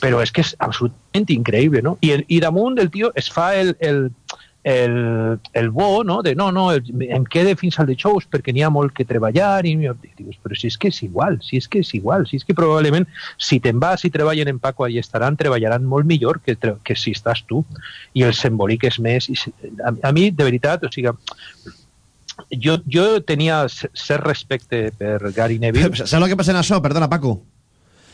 Però és que és absolutament increïble, no? I, i damunt el tio es fa el, el, el, el bo, no? De no, no, el, em quede fins al dijous perquè n'hi ha molt que treballar i dius, però si és que és igual, si és que és igual, si és que probablement si te'n vas i treballen en Paco i estaran, treballaran molt millor que, que si estàs tu i els emboliques més i, a, a mi, de veritat, o sigui jo, jo tenia cert respecte per Gary Neville Saps el que passa en això? Perdona, Paco.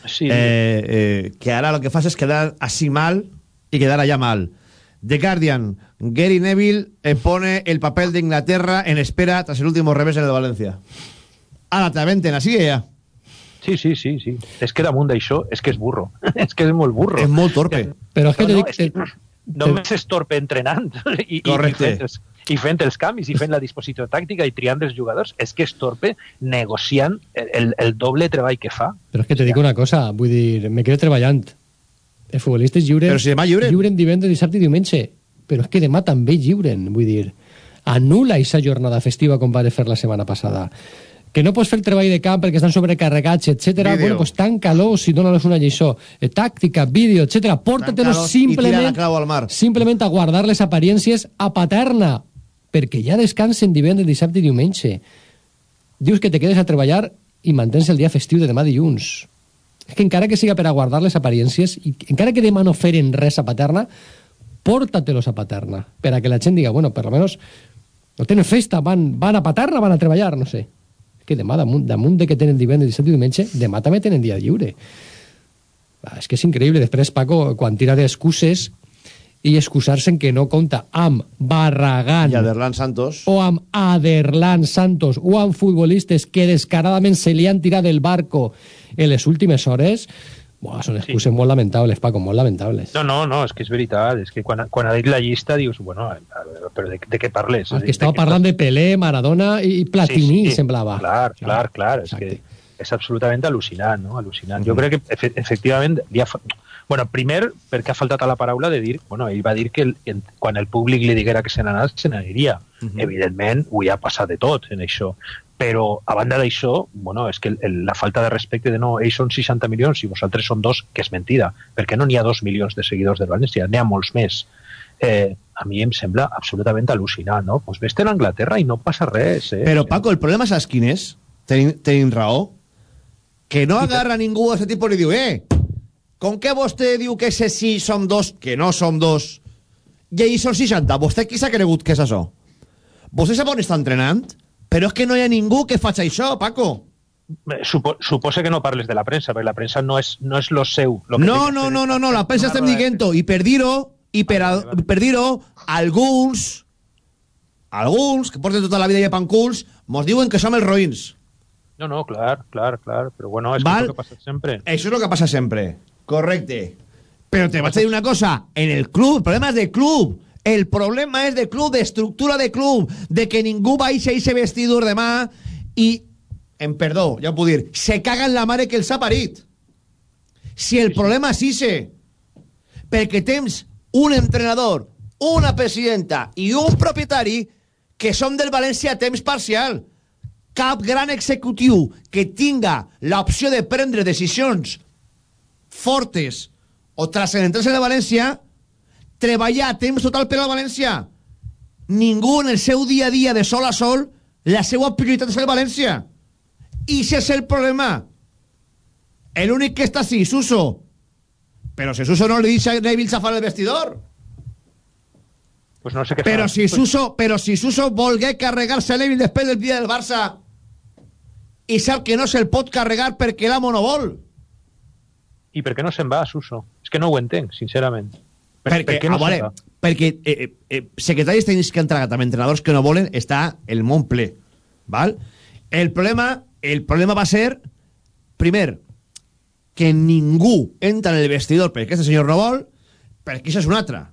Sí. Eh, eh, que ara lo que fas és quedar así mal y quedar allá mal. The Guardian, Gary Neville eh, pone el papel de Inglaterra en espera tras el último revés en el de Valencia. Ara te venten, así que ja. Sí, sí, sí, sí. És que damunt d'això és que és burro. és que és molt burro. És molt torpe. Però és que no, te no, dic... és que només és torpe entrenant i, i, i, Correcte. fent els, i fent els canvis i fent la disposició tàctica i triant els jugadors. És que és torpe negociant el, el, el doble treball que fa. Però és que te dic una cosa, vull dir, me quedo treballant. Els futbolistes lliuren... Però si demà lliuren. Lliuren divendres, dissabte i diumenge. Però és que demà també lliuren, vull dir... Anula aquesta jornada festiva com va fer la setmana passada. Que no pots fer el treball de camp perquè estan sobrecarregats, etc. Bueno, pues tanca-los i dóna-los una lliçó. Eh, tàctica, vídeo, etc. La simplement, simplement a guardar les apariències a paterna. Perquè ja descansen divendres, dissabte i diumenge. Dius que te quedes a treballar i mantens el dia festiu de demà dilluns. És que encara que siga per a guardar les apariències, i encara que demà no feren res a Paterna, pórtatelos a Paterna, per a que la gent diga, bueno, per lo menos no tenen festa, van, van a Paterna, van a treballar, no sé. És que demà, damunt, damunt de que tenen divendres, dissabte i diumenge, demà també tenen dia lliure. Ah, és que és increïble. Després, Paco, quan tira d'excuses i excusar-se en que no compta amb Barragán I Aderlan Santos. o amb Aderlan Santos o amb futbolistes que descaradament se li han tirat del barco en les últimes hores, buah, són excuses sí. molt lamentables, Paco, molt lamentables. No, no, no, és que és veritat. És que quan, quan ha dit la llista dius, bueno, veure, però de, de què parles? El que estava parlant de Pelé, Maradona i Platini, sí, sí. semblava. Clar, clar, clar. És que és absolutament al·lucinant, no? Al·lucinant. Jo crec que, efe, efectivament, li ha, fa- bueno, primer, perquè ha faltat a la paraula de dir, bueno, ell va dir que el, el, quan el públic li diguera que se n'anés, se n'aniria. Evidentment, ho hi ha passat de tot en això. Però, a banda d'això, bueno, és que el, el, la falta de respecte de no, ells són 60 milions i vosaltres són dos, que és mentida, perquè no n'hi ha dos milions de seguidors del València, n'hi ha molts més. Eh, a mi em sembla absolutament al·lucinant, no? Pues vés-te'n a Anglaterra i no passa res, eh? Però, Paco, el problema saps quin és? Tenim, tenim raó. Que no agarra ningú a aquest tipus i diu, eh, com que vostè diu que ese sí som dos, que no som dos, i ahir són 60, vostè qui s'ha cregut que és això? Vostè sap on està entrenant? Però és que no hi ha ningú que faci això, Paco. Eh, Supo, supose que no parles de la premsa, perquè la premsa no és, no és lo seu. Lo que No, no, no, no, no, la premsa una estem roda de dient-ho, i per dir-ho, i per, a, per dir-ho, alguns, alguns, que porten tota la vida llepant culs, mos diuen que som els roïns. No, no, clar, clar, clar. Però bueno, és Val. que és el que passa sempre. Això és el que passa sempre. Correcte. Però te vaig a dir una cosa. En el club, el problema és de club. El problema és de club, d'estructura de club, de que ningú baixa a ese vestidor demà i, en perdó, ja ho puc dir, se caga en la mare que els ha parit. Si el problema és ese, perquè tens un entrenador, una presidenta i un propietari que són del València a temps parcial. Cap gran executiu que tinga l'opció de prendre decisions fortes o transcendentals en la València treballa a temps total per a la València. Ningú en el seu dia a dia de sol a sol la seva prioritat és el València. I si és el problema. L'únic que està així, Suso. Però si Suso no li deixa Neville xafar el vestidor. Pues no sé què Però farà. si Suso, però si Suso volgué carregar-se a Neville després del dia del Barça i sap que no se'l pot carregar perquè l'amo no vol. I per què no se'n va, Suso? És que no ho entenc, sincerament. Per, perquè, per què no a veure, se'n va? perquè eh, eh, secretaris tècnics que han tragat amb entrenadors que no volen està el món ple val? el problema el problema va ser primer que ningú entra en el vestidor perquè aquest senyor no vol perquè això és un altre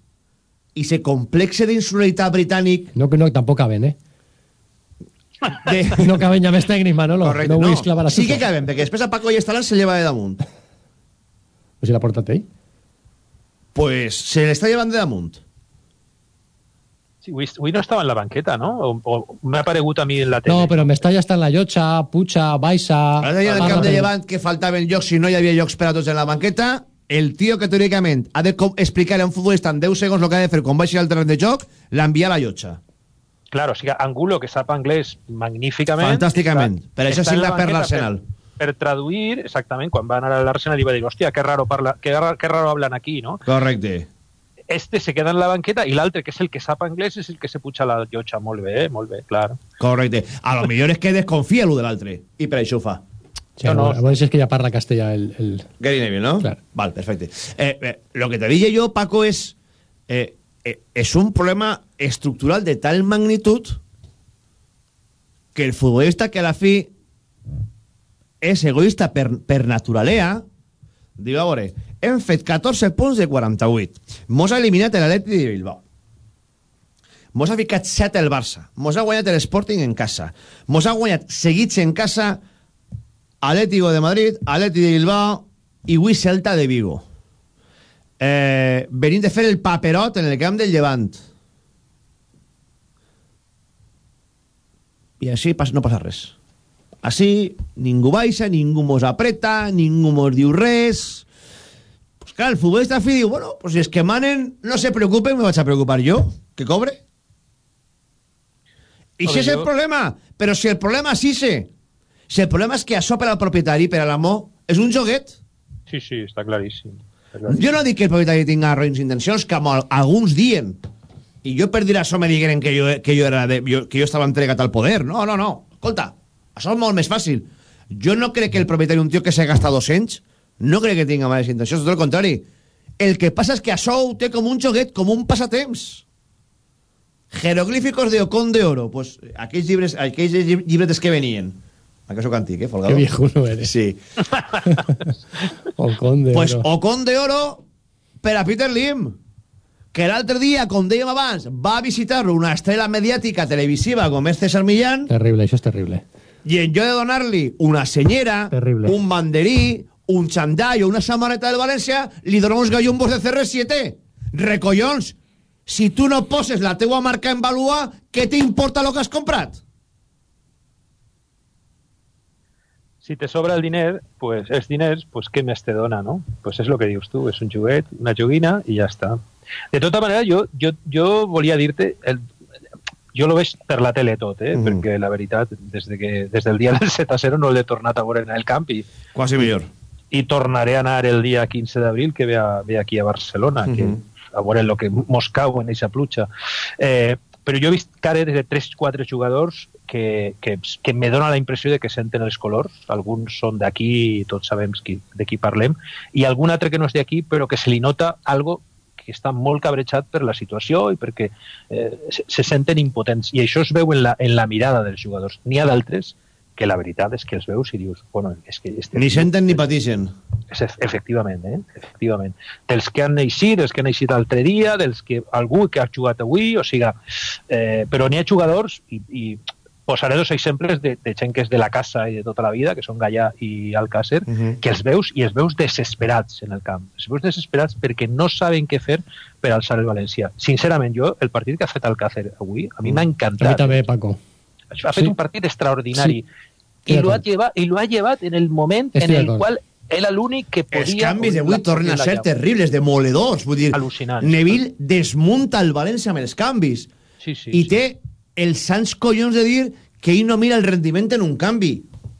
i se complexe d'insularitat britànic No, que no, tampoc caben, eh? de... No caben ja més tècnics, Manolo. Correcte, no no, vull esclavar a sí que caben perquè després a Paco i Estalán se lleva de damunt Pues si l'ha portat ell. Pues se l'està llevant de damunt Sí, avui, avui no estava en la banqueta, no? O, o m'ha aparegut a mi en la tele. No, però Mestalla està en la llotja, Pucha, Baixa... Ara deia en el camp de Llevant que faltaven llocs si no hi havia llocs per a tots en la banqueta. El tio que teòricament ha de explicar a un futbolista en 10 segons el que ha de fer quan baixi al terreny de joc, l'envia a la llotja. Claro, o sigui, Angulo, que sap anglès magníficament... Fantàsticament. Per això en la per l'Arsenal. Per, per traduir, exactament, quan va anar a l'Arsenal i va dir, hòstia, que raro, parla, que, ra- que raro hablan aquí, no? Correcte. Este se queda en la banqueta i l'altre, que és el que sap anglès, és el que se puja a la llotja. Molt bé, eh? molt bé, clar. Correcte. A lo millor és que desconfia lo de l'altre. I per això ho fa. Sí, no, no. A veure si és que ja parla castellà el... el... Gary Neville, ¿no? Claro. Vale, perfecto. Eh, eh, lo que te dije yo, Paco, es... Eh, eh, es un problema estructural de tal magnitud que el futbolista que a la fi és egoista per, per naturalea, diu, a veure, hem fet 14 punts de 48. Mos ha eliminat l'Atleti de Bilbao. Mos ha ficat 7 el Barça. Mos ha guanyat l'Sporting en casa. Mos ha guanyat seguits en casa Atlético de Madrid, Atleti de Bilbao i avui Celta de Vigo. Eh, venim de fer el paperot en el camp del Llevant. I així no passa res. Així ningú baixa, ningú mos apreta, ningú mos diu res. Pues clar, el futbolista fi diu, bueno, pues si es que manen, no se preocupen, me vaig a preocupar jo, que cobre. I Home, si és el problema, però si el problema és ese, si el problema és que això per al propietari, per a l'amo, és un joguet. Sí, sí, està claríssim. Està claríssim. Jo no dic que el propietari tinga roïns intencions, que alguns dien. I jo per dir això me digueren que jo, que jo, era de, jo, que jo estava entregat al poder. No, no, no. Escolta, això és molt més fàcil. Jo no crec que el propietari, un tio que s'ha gastat 200, no crec que tinga males intencions, tot el contrari. El que passa és que això ho té com un joguet, com un passatemps. Jeroglíficos de Ocon de Oro. Pues aquells llibres, aquells lli- llibretes que venien. Aquest sóc antic, eh, Folgado? Qué viejuno eres. Sí. Ocon de Pues oro. Ocon de Oro per a Peter Lim, que l'altre dia, com dèiem abans, va visitar-lo una estrella mediàtica televisiva com és César Millán, Terrible, això és terrible. I en lloc de donar-li una senyera, Terrible. un banderí, un xandall o una samarreta del València, li dona uns gallumbos de CR7. Recollons, si tu no poses la teua marca en valua, què t'importa el que has comprat? Si te sobra el diner, pues els diners, pues què més te dona, no? Pues és el que dius tu, és un juguet, una joguina i ja està. De tota manera, jo, jo, jo volia dir-te, el, jo lo veig per la tele tot, eh? Mm. perquè la veritat, des, de que, des del dia del 7 a 0 no l'he tornat a veure en el camp i, Quasi millor. y tornaré a anar el día 15 de abril que ve, a, ve aquí a Barcelona, uh -huh. que a veure el que Moscou en aquesta pluja. Eh, però jo he vist cares de 3-4 jugadors que, que, que me dona la impressió de que senten els colors. Alguns són d'aquí, tots sabem qui, de qui parlem, i algun altre que no és d'aquí, però que se li nota algo que està molt cabrejat per la situació i perquè eh, se, se senten impotents. I això es veu en la, en la mirada dels jugadors. N'hi ha d'altres que la veritat és que els veus i dius, bueno, és que... Este ni senten ni patixen. És, efectivament, eh? efectivament. Dels que han eixit, dels que han eixit l'altre dia, dels que algú que ha jugat avui, o sigui, eh, però n'hi ha jugadors i, i posaré dos exemples de, de gent que és de la casa i de tota la vida, que són Gallà i Alcácer, uh -huh. que els veus i els veus desesperats en el camp. Els veus desesperats perquè no saben què fer per alçar el València. Sincerament, jo, el partit que ha fet Alcácer avui, a mi m'ha encantat. A mi també, Paco. Ha fet sí. un partit extraordinari. Sí. I lo, ha llevat, I lo ha llevat en el moment Estic en el qual era l'únic que podia... Els canvis d'avui tornen a ser terribles, demoledors. Vull dir, Al·lucinants. Neville desmunta el València amb els canvis. Sí, sí, I sí. té els sants collons de dir que ell no mira el rendiment en un canvi.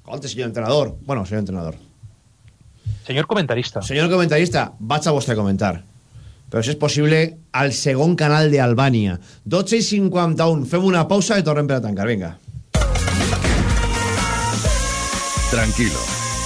Escolta, senyor entrenador. Bueno, senyor entrenador. Senyor comentarista. Senyor comentarista, vaig a vostè comentar. Però si és possible, al segon canal d'Albània. 12 i 51. Fem una pausa i tornem per a tancar. Vinga. Tranquilo.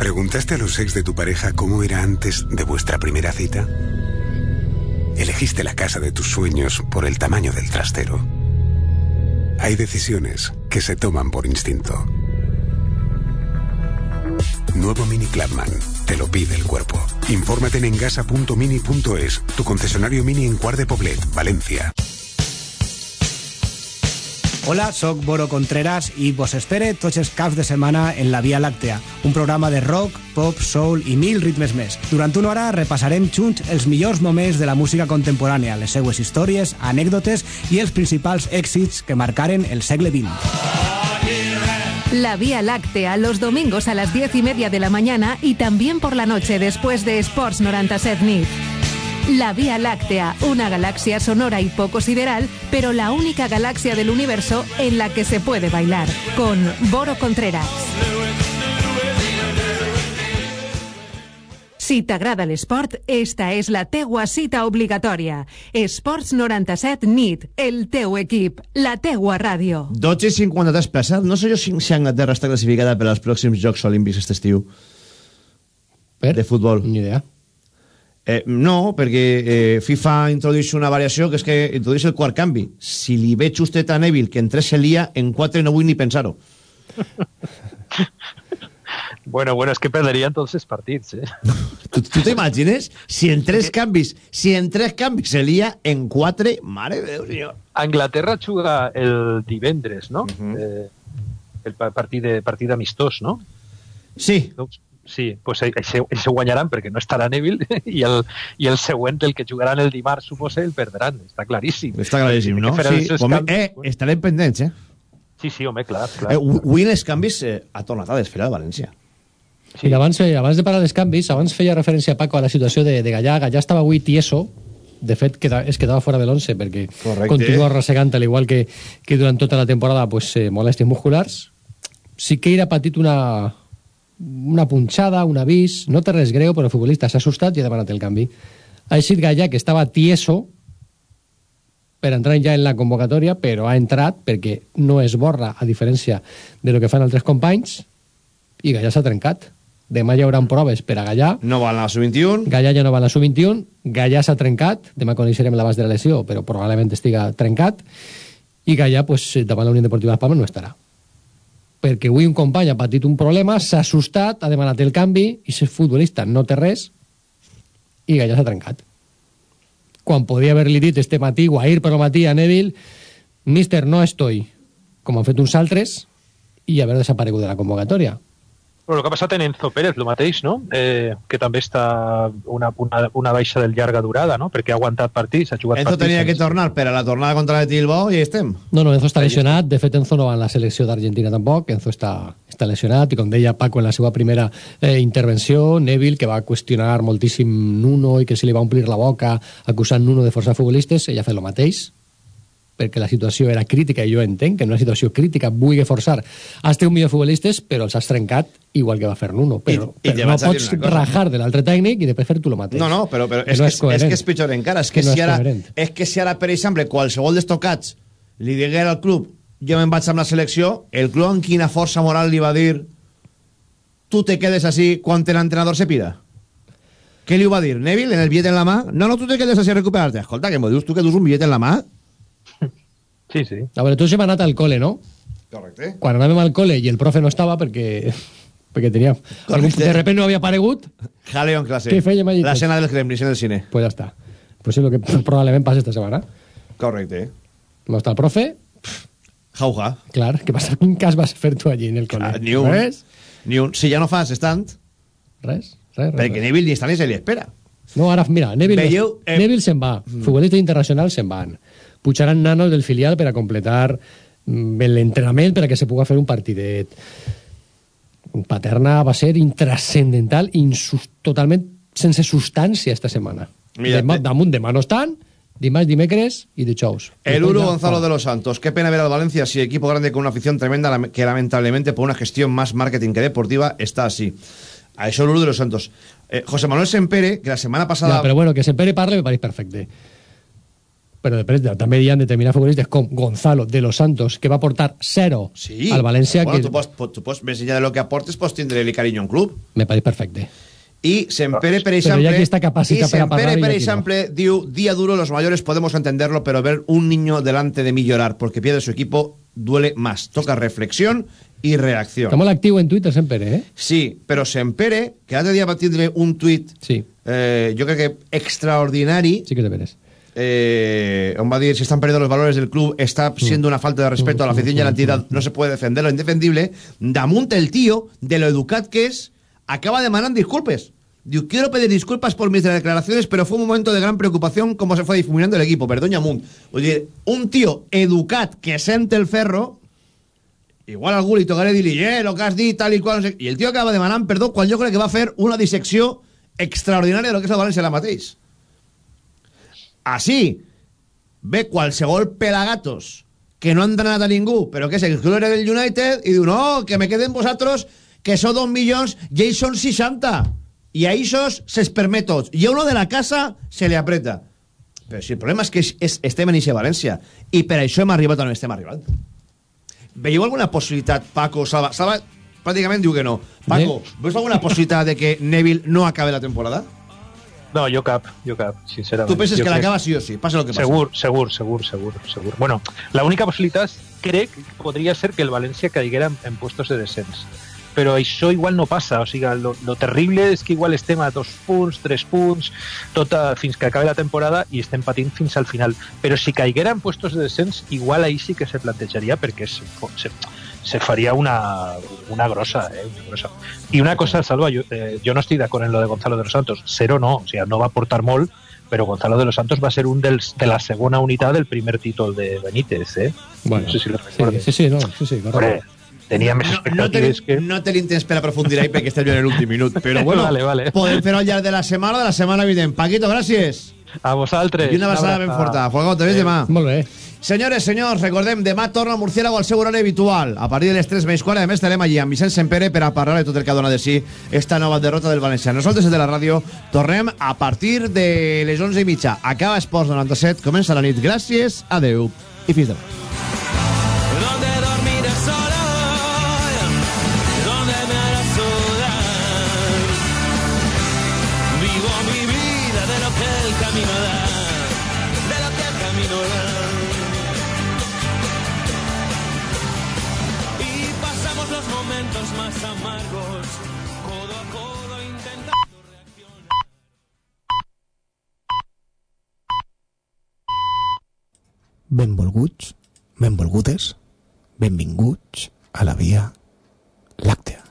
¿Preguntaste a los ex de tu pareja cómo era antes de vuestra primera cita? ¿Elegiste la casa de tus sueños por el tamaño del trastero? Hay decisiones que se toman por instinto. Nuevo Mini Clubman. Te lo pide el cuerpo. Infórmate en engasa.mini.es, tu concesionario mini en Cuart de Poblet, Valencia. Hola, sóc Boro Contreras i vos espere tots els caps de setmana en La Via Làctea, un programa de rock, pop, soul i mil ritmes més. Durant una hora repassarem junts els millors moments de la música contemporània, les seues històries, anècdotes i els principals èxits que marcaren el segle XX. La Vía Láctea, los domingos a las diez y media de la mañana y también por la noche después de Sports 97 NIT. La Vía Láctea, una galaxia sonora y poco sideral, pero la única galaxia del universo en la que se puede bailar, con Boro Contreras. Si t'agrada l'esport, esta és la teua cita obligatòria. Esports 97 NIT, el teu equip, la teua ràdio. 12 i 53 passat. No sé jo si si Anglaterra està classificada per als pròxims Jocs Olímpics aquest estiu. Per? De futbol. Ni idea. Eh, no, perquè eh, FIFA introdueix una variació que és que introdueix el quart canvi. Si li veig justet a Neville que en 3 se lia, en 4 no vull ni pensar-ho. Bueno, bueno, es que perderían todos els partits, eh? Tu, tu t'imagines? Si en tres canvis, si en tres canvis se lia, en 4, mare de Déu, senyor. Anglaterra juga el divendres, no? Uh -huh. eh, el pa- partit, de, partit amistós, no? Sí. Sí, pues ese, ese guanyaran perquè no estarà Neville i el, i el següent, el que jugaran el dimarts, suposa, el perdran. Està claríssim. Està claríssim, no? Sí, els home, eh, estarem pendents, eh? Sí, sí, home, clar, clar. eh avui els canvis eh, ha tornat a desfilar el València. Sí. I abans, eh, abans de parlar dels canvis, abans feia referència, Paco, a la situació de, de Gallà. Gallà estava avui tieso, de fet queda, es quedava fora de l'11 perquè Correcte. continua rossegant al igual que, que durant tota la temporada pues, eh, molèsties musculars sí que era patit una una punxada, un avís no té res greu però el futbolista s'ha assustat i ha demanat el canvi. Ha eixit Gallà que estava tieso per entrar ja en la convocatòria però ha entrat perquè no es borra a diferència de lo que fan altres companys i Gallà s'ha trencat. Demà hi haurà proves per a Gallà. No va a la sub-21. Gallà ja no va a la sub-21, Gallà s'ha trencat, demà coneixerem l'abast de la lesió, però probablement estiga trencat, i Gallà, pues, davant la Unió Deportiva Las Palmas, no estarà. Perquè avui un company ha patit un problema, s'ha assustat, ha demanat el canvi, i és futbolista no té res, i Gallà s'ha trencat. Quan podia haver-li dit este matí, o ahir per matí a Neville, mister, no estoy, com han fet uns altres, i haver desaparegut de la convocatòria. Bueno, el que ha passat en Enzo Pérez, el mateix, no? Eh, que també està una, una, una baixa del llarga durada, no? Perquè ha aguantat partits, ha jugat Enzo partits... tenia que tornar per a la tornada contra el Bilbao i estem. No, no, Enzo està lesionat. De fet, Enzo no va en la selecció d'Argentina tampoc. Enzo està, està lesionat i, com deia Paco en la seva primera eh, intervenció, Neville, que va qüestionar moltíssim Nuno i que se li va omplir la boca acusant Nuno de forçar futbolistes, ella ha fet el mateix perquè la situació era crítica i jo entenc que en una situació crítica vulgui forçar els teus millors futbolistes, però els has trencat igual que va fer Nuno. Però, I- i però no pots rajar de l'altre tècnic i després fer tu el mateix. No, no, però, però és, no que, és és, que és pitjor encara. És que, no si és ara, coherent. és que si ara, per exemple, qualsevol dels tocats li diguera al club jo me'n vaig amb la selecció, el club amb quina força moral li va dir tu te quedes así quan l'entrenador se pira? Què li ho va dir? Neville, en el bitllet en la mà? No, no, tu te quedes así a recuperar-te. Escolta, que m'ho dius tu que dus un bitllet en la mà? Sí, sí. A veure, tu hem anat al col·le, no? Correcte. Quan anàvem al col·le i el profe no estava perquè, perquè tenia... Algun, de repente no havia aparegut, Jaleo en clase. Què fèiem Pues- escena del Kremlin en el cine. pues ja està. Pues és el que probablement passa esta setmana. Correcte. No està el profe, Jauja. clar, què passa? Quin cas vas fer tu allí en el col·le? Ni un. Res, Ni un. Si ja no fas stand, res, res. res, perquè. Neville ni està ni se li espera. No, ara, mira, Neville, Veieu, eh, Neville se'n va. Futbolistes internacionals se'n van. Pujaran nanos del filial per a completar mm, l'entrenament per a que se puga fer un partidet. Paterna va ser intrascendental, insus totalment sense substància esta setmana. Mira, Demà, damunt demà no estan, dimarts, dimecres i dijous. El Uru Gonzalo de los Santos. Qué pena ver al Valencia si equipo grande con una afición tremenda que lamentablemente por una gestión más marketing que deportiva está así. A eso el Uru de los Santos. Eh, José Manuel Sempere, que la semana pasada... Ja, però bueno, que Sempere parle me pareix perfecte. Però després ja, també hi ha determinats futbolistes com Gonzalo de los Santos, que va portar zero Sí. al València, Bueno, que tú, pots, tu pots, més enllà de lo que aportes, pots tindre el cariño a un club. me pareix perfecte. Y Sempere, per Però exemple... ha qui està capacitat y per a Sempere, parlar per no. exemple, diu, día duro, los mayores podemos entenderlo, pero ver un niño delante de mí llorar porque pierde su equipo duele más. Toca reflexión y reacción. Està molt actiu en Twitter, Sempere, eh? Sí, però Sempere, que l'altre dia va tindre un tuit, sí. eh, jo crec que extraordinari, sí que de veres. Eh, on va dir si están perdiendo los valores del club, está siendo una falta de respeto a la afición y a la entidad, no se puede defender lo indefendible, damunt el tío, de lo educat que es, acaba demanant disculpes. Diu, quiero pedir disculpas por mis declaraciones, pero fue un momento de gran preocupación cómo se fue difuminando el equipo. Perdón, Amunt. Vull dir, un tío educat que sente el ferro, igual algú li tocaré dir-li, eh, lo que has dit, tal i qual, no sé... I el tio acaba demanant perdó quan jo crec que va fer una dissecció extraordinària de lo que és el València ara mateix. Així, ve qualsevol pelagatos que no han entrenat a ningú, però que és el club del United, i diu, no, que me queden vosaltres, que són dos milions, i ells són 60. I a ells se'ls permet tots. I a uno de la casa se li apreta. Però si el problema és que és, és, estem en eixa València, i per això hem arribat on estem arribant. Veieu alguna possibilitat, Paco, Salva? Salva pràcticament diu que no. Paco, veus alguna possibilitat de que Neville no acabe la temporada? No, jo cap, jo cap, sincerament. Tu penses Jo que crec- l'acaba sí o sí, passa el que passa. Segur, segur, segur, segur, segur. Bueno, la única possibilitat crec que podria ser que el València caiguera en, en puestos de descens. Però això igual no passa, o sigui, lo, lo terrible és que igual estem a dos punts, tres punts, tota, fins que acabi la temporada i estem patint fins al final. Però si caiguera en puestos de descens, igual ahí sí que se plantejaria perquè se, se, se faria una, una grossa, eh, una grossa. I una cosa, Salva, jo, eh, jo no estic d'acord en lo de Gonzalo de los Santos. Cero no, o sigui, no va aportar molt, però Gonzalo de los Santos va ser un dels, de la segona unitat del primer títol de Benítez, eh? Bueno, no sé si lo sí, recuerdes. sí, sí, no, sí, sí, correcte. Hombre, tenia més No, no, expectatives te, no te l'intents per aprofundir ahí perquè estem en l'últim minut, però bueno, Vale, vale. podem fer al llarg de la setmana o de la setmana vinent. Paquito, gràcies. A vosaltres. I una abraçada ben forta. Folgado, te ves demà. Molt bé. Senyores, senyors, recordem, demà torna el Murciélago al seu horari habitual. A partir de les 3 menys quart, a més, estarem allí amb Vicent Sempere per a parlar de tot el que dona de si esta nova derrota del València. Nosaltres, des de la ràdio, tornem a partir de les 11 i mitja. Acaba Esports 97, comença la nit. Gràcies, adeu i fins demà. benvolguts, benvolgudes, benvinguts a la Via Làctea.